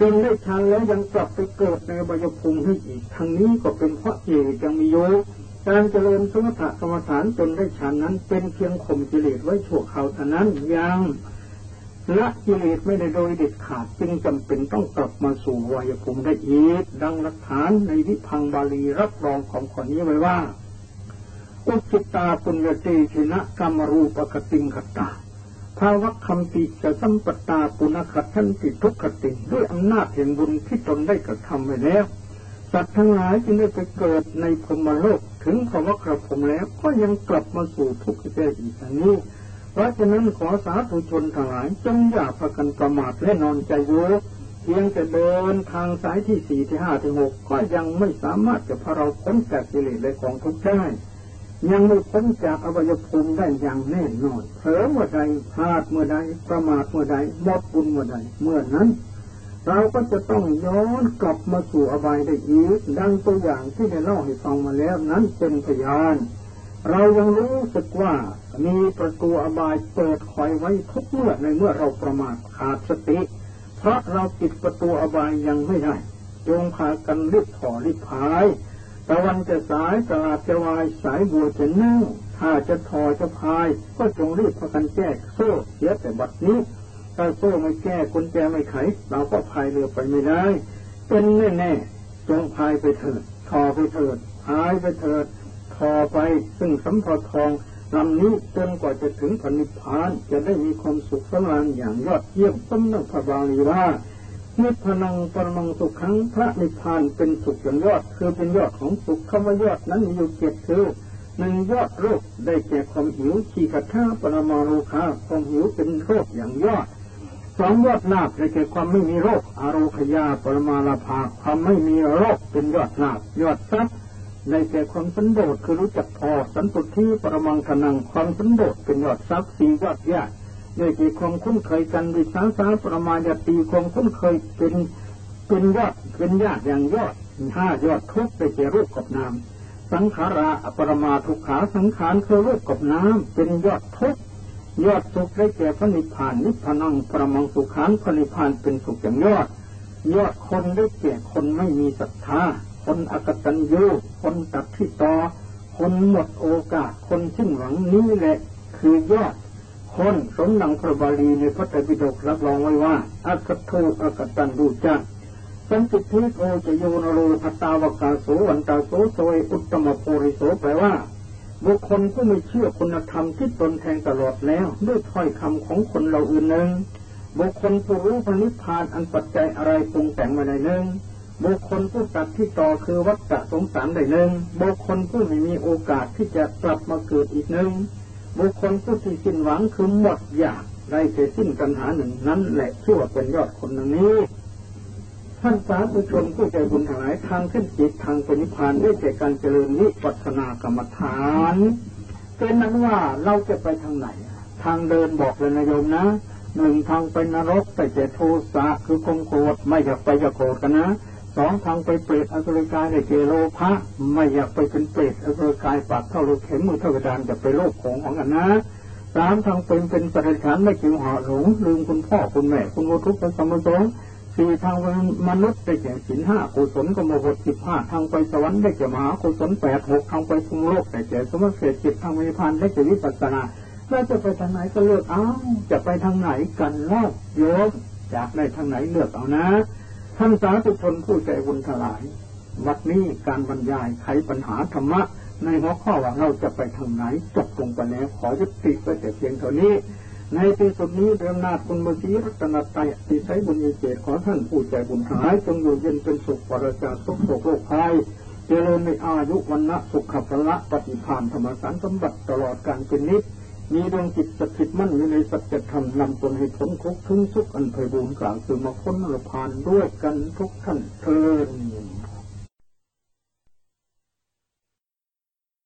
จึงได้ชันแล้วยังกลับไปเกิดในบยภูมิให้อีกทางนี้ก็เป็นเพราะเจตยังมีโยการเจริญสมถะกรรมฐานจนได้ฌานนั้นเป็นเพียงข่มกิเลสไว้ชั่วคราวเท่านั้นยัง ละกิเลสไม่ได้โดยเด็ดขาดจึงจำเป็นต้องกลับมาสู่วายภูมิได้อีกดังหลักฐานในวิพังบาลีรับรองของคนนี้ไว้ว่า อุจิตาปุญญเตชินะกรรมรูปกติงคตาภาวะคำติจะสัมปตาปุณขัทันติทุกขติด้วยอำนาจแห่งบุญที่ตนได้กระทำไว้แล้วสัตว์ทั้งหลายจึงได้ไปเกิดในพรมโลกถึงภาวะกระผมแล้วก็ยังกลับมาสู่ทุกข์ใจอีกนี้ เพราะฉะนั้นขอสาธุชนทั้งหลายจงอย่าพากันประมาทและนอนใจโยเพียงแต่เดินทางสายที่สี่ที่ห้าที่หกก็ยังไม่สามารถจะพาเราพ้นจากกิเลสและของทุกข์ได้ยังไม่พ้นจากอวัยภูมิได้อย่างแน่นอนเผลอเมื่อใดพลาดเมื่อใดประมาทเมื่อใดหมดบุญเมื่อใดเมื่อนั้น เราก็จะต้องย้อนกลับมาสู่อบายได้อีกดังตัวอย่างที่ได้เล่าให้ฟังมาแล้วนั้นเป็นพยาน เรายังรู้สึกว่ามีประตูอบายเปิดคอยไว้ทุกเมื่อในเมื่อเราประมาทขาดสติ เพราะเราปิดประตูอบายยังไม่ได้จงพากันรีบถอรีบพายตะวันจะสายตลาดจะวายสายบัวจะนั่งถ้าจะถอจะพาย ก็จงรีบพากันแก้โซ่เสียแต่บัดนี้ถ้าโซ่ไม่แก้กุญแจไม่ไข เราก็พายเรือไปไม่ได้ เป็นแน่แน่จงพายไปเถิดทอไปเถิดพายไปเถิด ทอไป ซึ่งสัมผัสทองลำนี้วจนกว่าจะถึงผนิพพาน จะได้มีความสุขสำราญอย่างยอดเยี่ยมสมนักพระบาลีว่านิพพานังปรมังสุขังพระนิพพานเป็นสุขอย่างยอด คือเป็นยอดของสุขคำว่ายอดนั้นมีอยู่เจ็ดคือหนึ่งยอดโรคได้แก่ความหิวขีกัท่าปรมาโรคาความหิวเป็นโรคอย่างยอดสองยอดลาภได้แก่ความไม่มีโรคอารคยาปรมาลาภาความไม่มีโรคเป็นยอดลาภยอดทรัพย์ ได้แก่ความสันโดษคือรู้จักพอสันตุที่ปรมังคนังความสันโดษเป็นยอดทรัพย์สี่ยอดญาติได้แก่ความคุ้นเคยกันวิสาสาปรมายตีความคุ้นเคยเป็นเป็นยอดเป็นญาติอย่างยอดห้ายอดทุกได้แก่รูปกับนามสังขาระอปรมาทุกขาสังขารคือรูปกับน้ำเป็นยอดทุกยอดสุขได้แก่พระนิพพานนิพพานังประมังสุขันพระนิพพานเป็นสุขอย่างยอด ยอดคนได้แก่คนไม่มีศรัทธา คนอกตัญญูคนตัดที่ต่อคนหมดโอกาส คนสิ้นหวังนี้แหละ คือยอดคนสมดังพระบาลีในพระไตรปิฎกรับรองไว้ว่าอัคโทอากตันดูจักสันติทิโอจะโยนโรพัตตาวกาโสวันตาโสโสยอุตตมโพริโสแปลว่า บุคคลผู้ไม่เชื่อคุณธรรมที่ตนแทงตลอดแล้ว ด้วยถ้อยคำของคนเราอื่นหนึ่งบุคคลผู้รู้พระนิพพานอันปัจจัยอะไรปรุงแต่งมาในหนึ่ง บุคคลผู้ตัดที่ต่อคือวัฏฏะสงสารได้หนึ่งบุคคลผู้ไม่มีโอกาสที่จะกลับมาเกิดอีกหนึ่งบุคคลผู้ที่สิ้นหวังคือหมดอยากได้เสียสิ้นปัญหาหนึ่งนั้นแหละชื่อว่าเป็นยอดคนหนึ่งนี้ท่านสาธุชนผู้ใจบุญทั้งหลายทางขึ้นจิตทางปณิพานได้แก่การเจริญวิปัสสนากรรมฐานเป็นนั้นว่าเราจะไปทางไหน ทางเดินบอกเลยนะโยมนะหนึ่งทางไปนรกแต่เจโทสะคือคงโกรธไม่อยากไปจะโกรธกันนะ สองทางไปเปรตอสุรกายในเจโลภะไม่อยากไปเป็นเปรตอสุรกายปากเท่าลูกเข็มมือเท่ากระดานจะไปโลกของของกันนะสามทางเป็นเป็นสัตว์ฉานไม่จิวห่อหลงลืมคุณพ่อคุณแม่คุณโมทุกข์เป็นสมสงสี่ทางเป็นมนุษย์ได้แก่สินห้ากุศลกมบทสิบห้าทางไปสวรรค์ได้แก่มหากุศลแปดหกทางไปทุงโลกได้แก่สมเสด็จจิตทางวิพานได้แก่วิปัสสนาเราจะไปทางไหนก็เลือกเอาจะไปทางไหนกันเล่าโยมจากได้ทางไหนเลือกเอานะ ท่านสาธุชนผู้ใจบุญทลาย วัดนี้การบรรยายไขปัญหาธรรมะ ในหัวข้อว่าเราจะไปทางไหนจบลงไปแล้วขอยุติไปแต่เพียงเท่านี้ ในที่สุดนี้เรื่องนาคุณมสีรัตนตัยติใช้บุญเจตขอท่านผู้ใจบุญทั้งหลาย จงอยู่เย็นเป็นสุขปราจากทุกโศกโรคภัยเจริญในอายุวันนะสุขภละปฏิภาณธรรมสารสมบัติตลอดการเป็นนิจ มีดวงจิตสถิตมั่นอยู่ในสัจธรรมนำตนให้สมคบถึงสุขอันไพบูรณ์กลางคือมาพ้นนรพานด้วยกันทุกท่านเทิน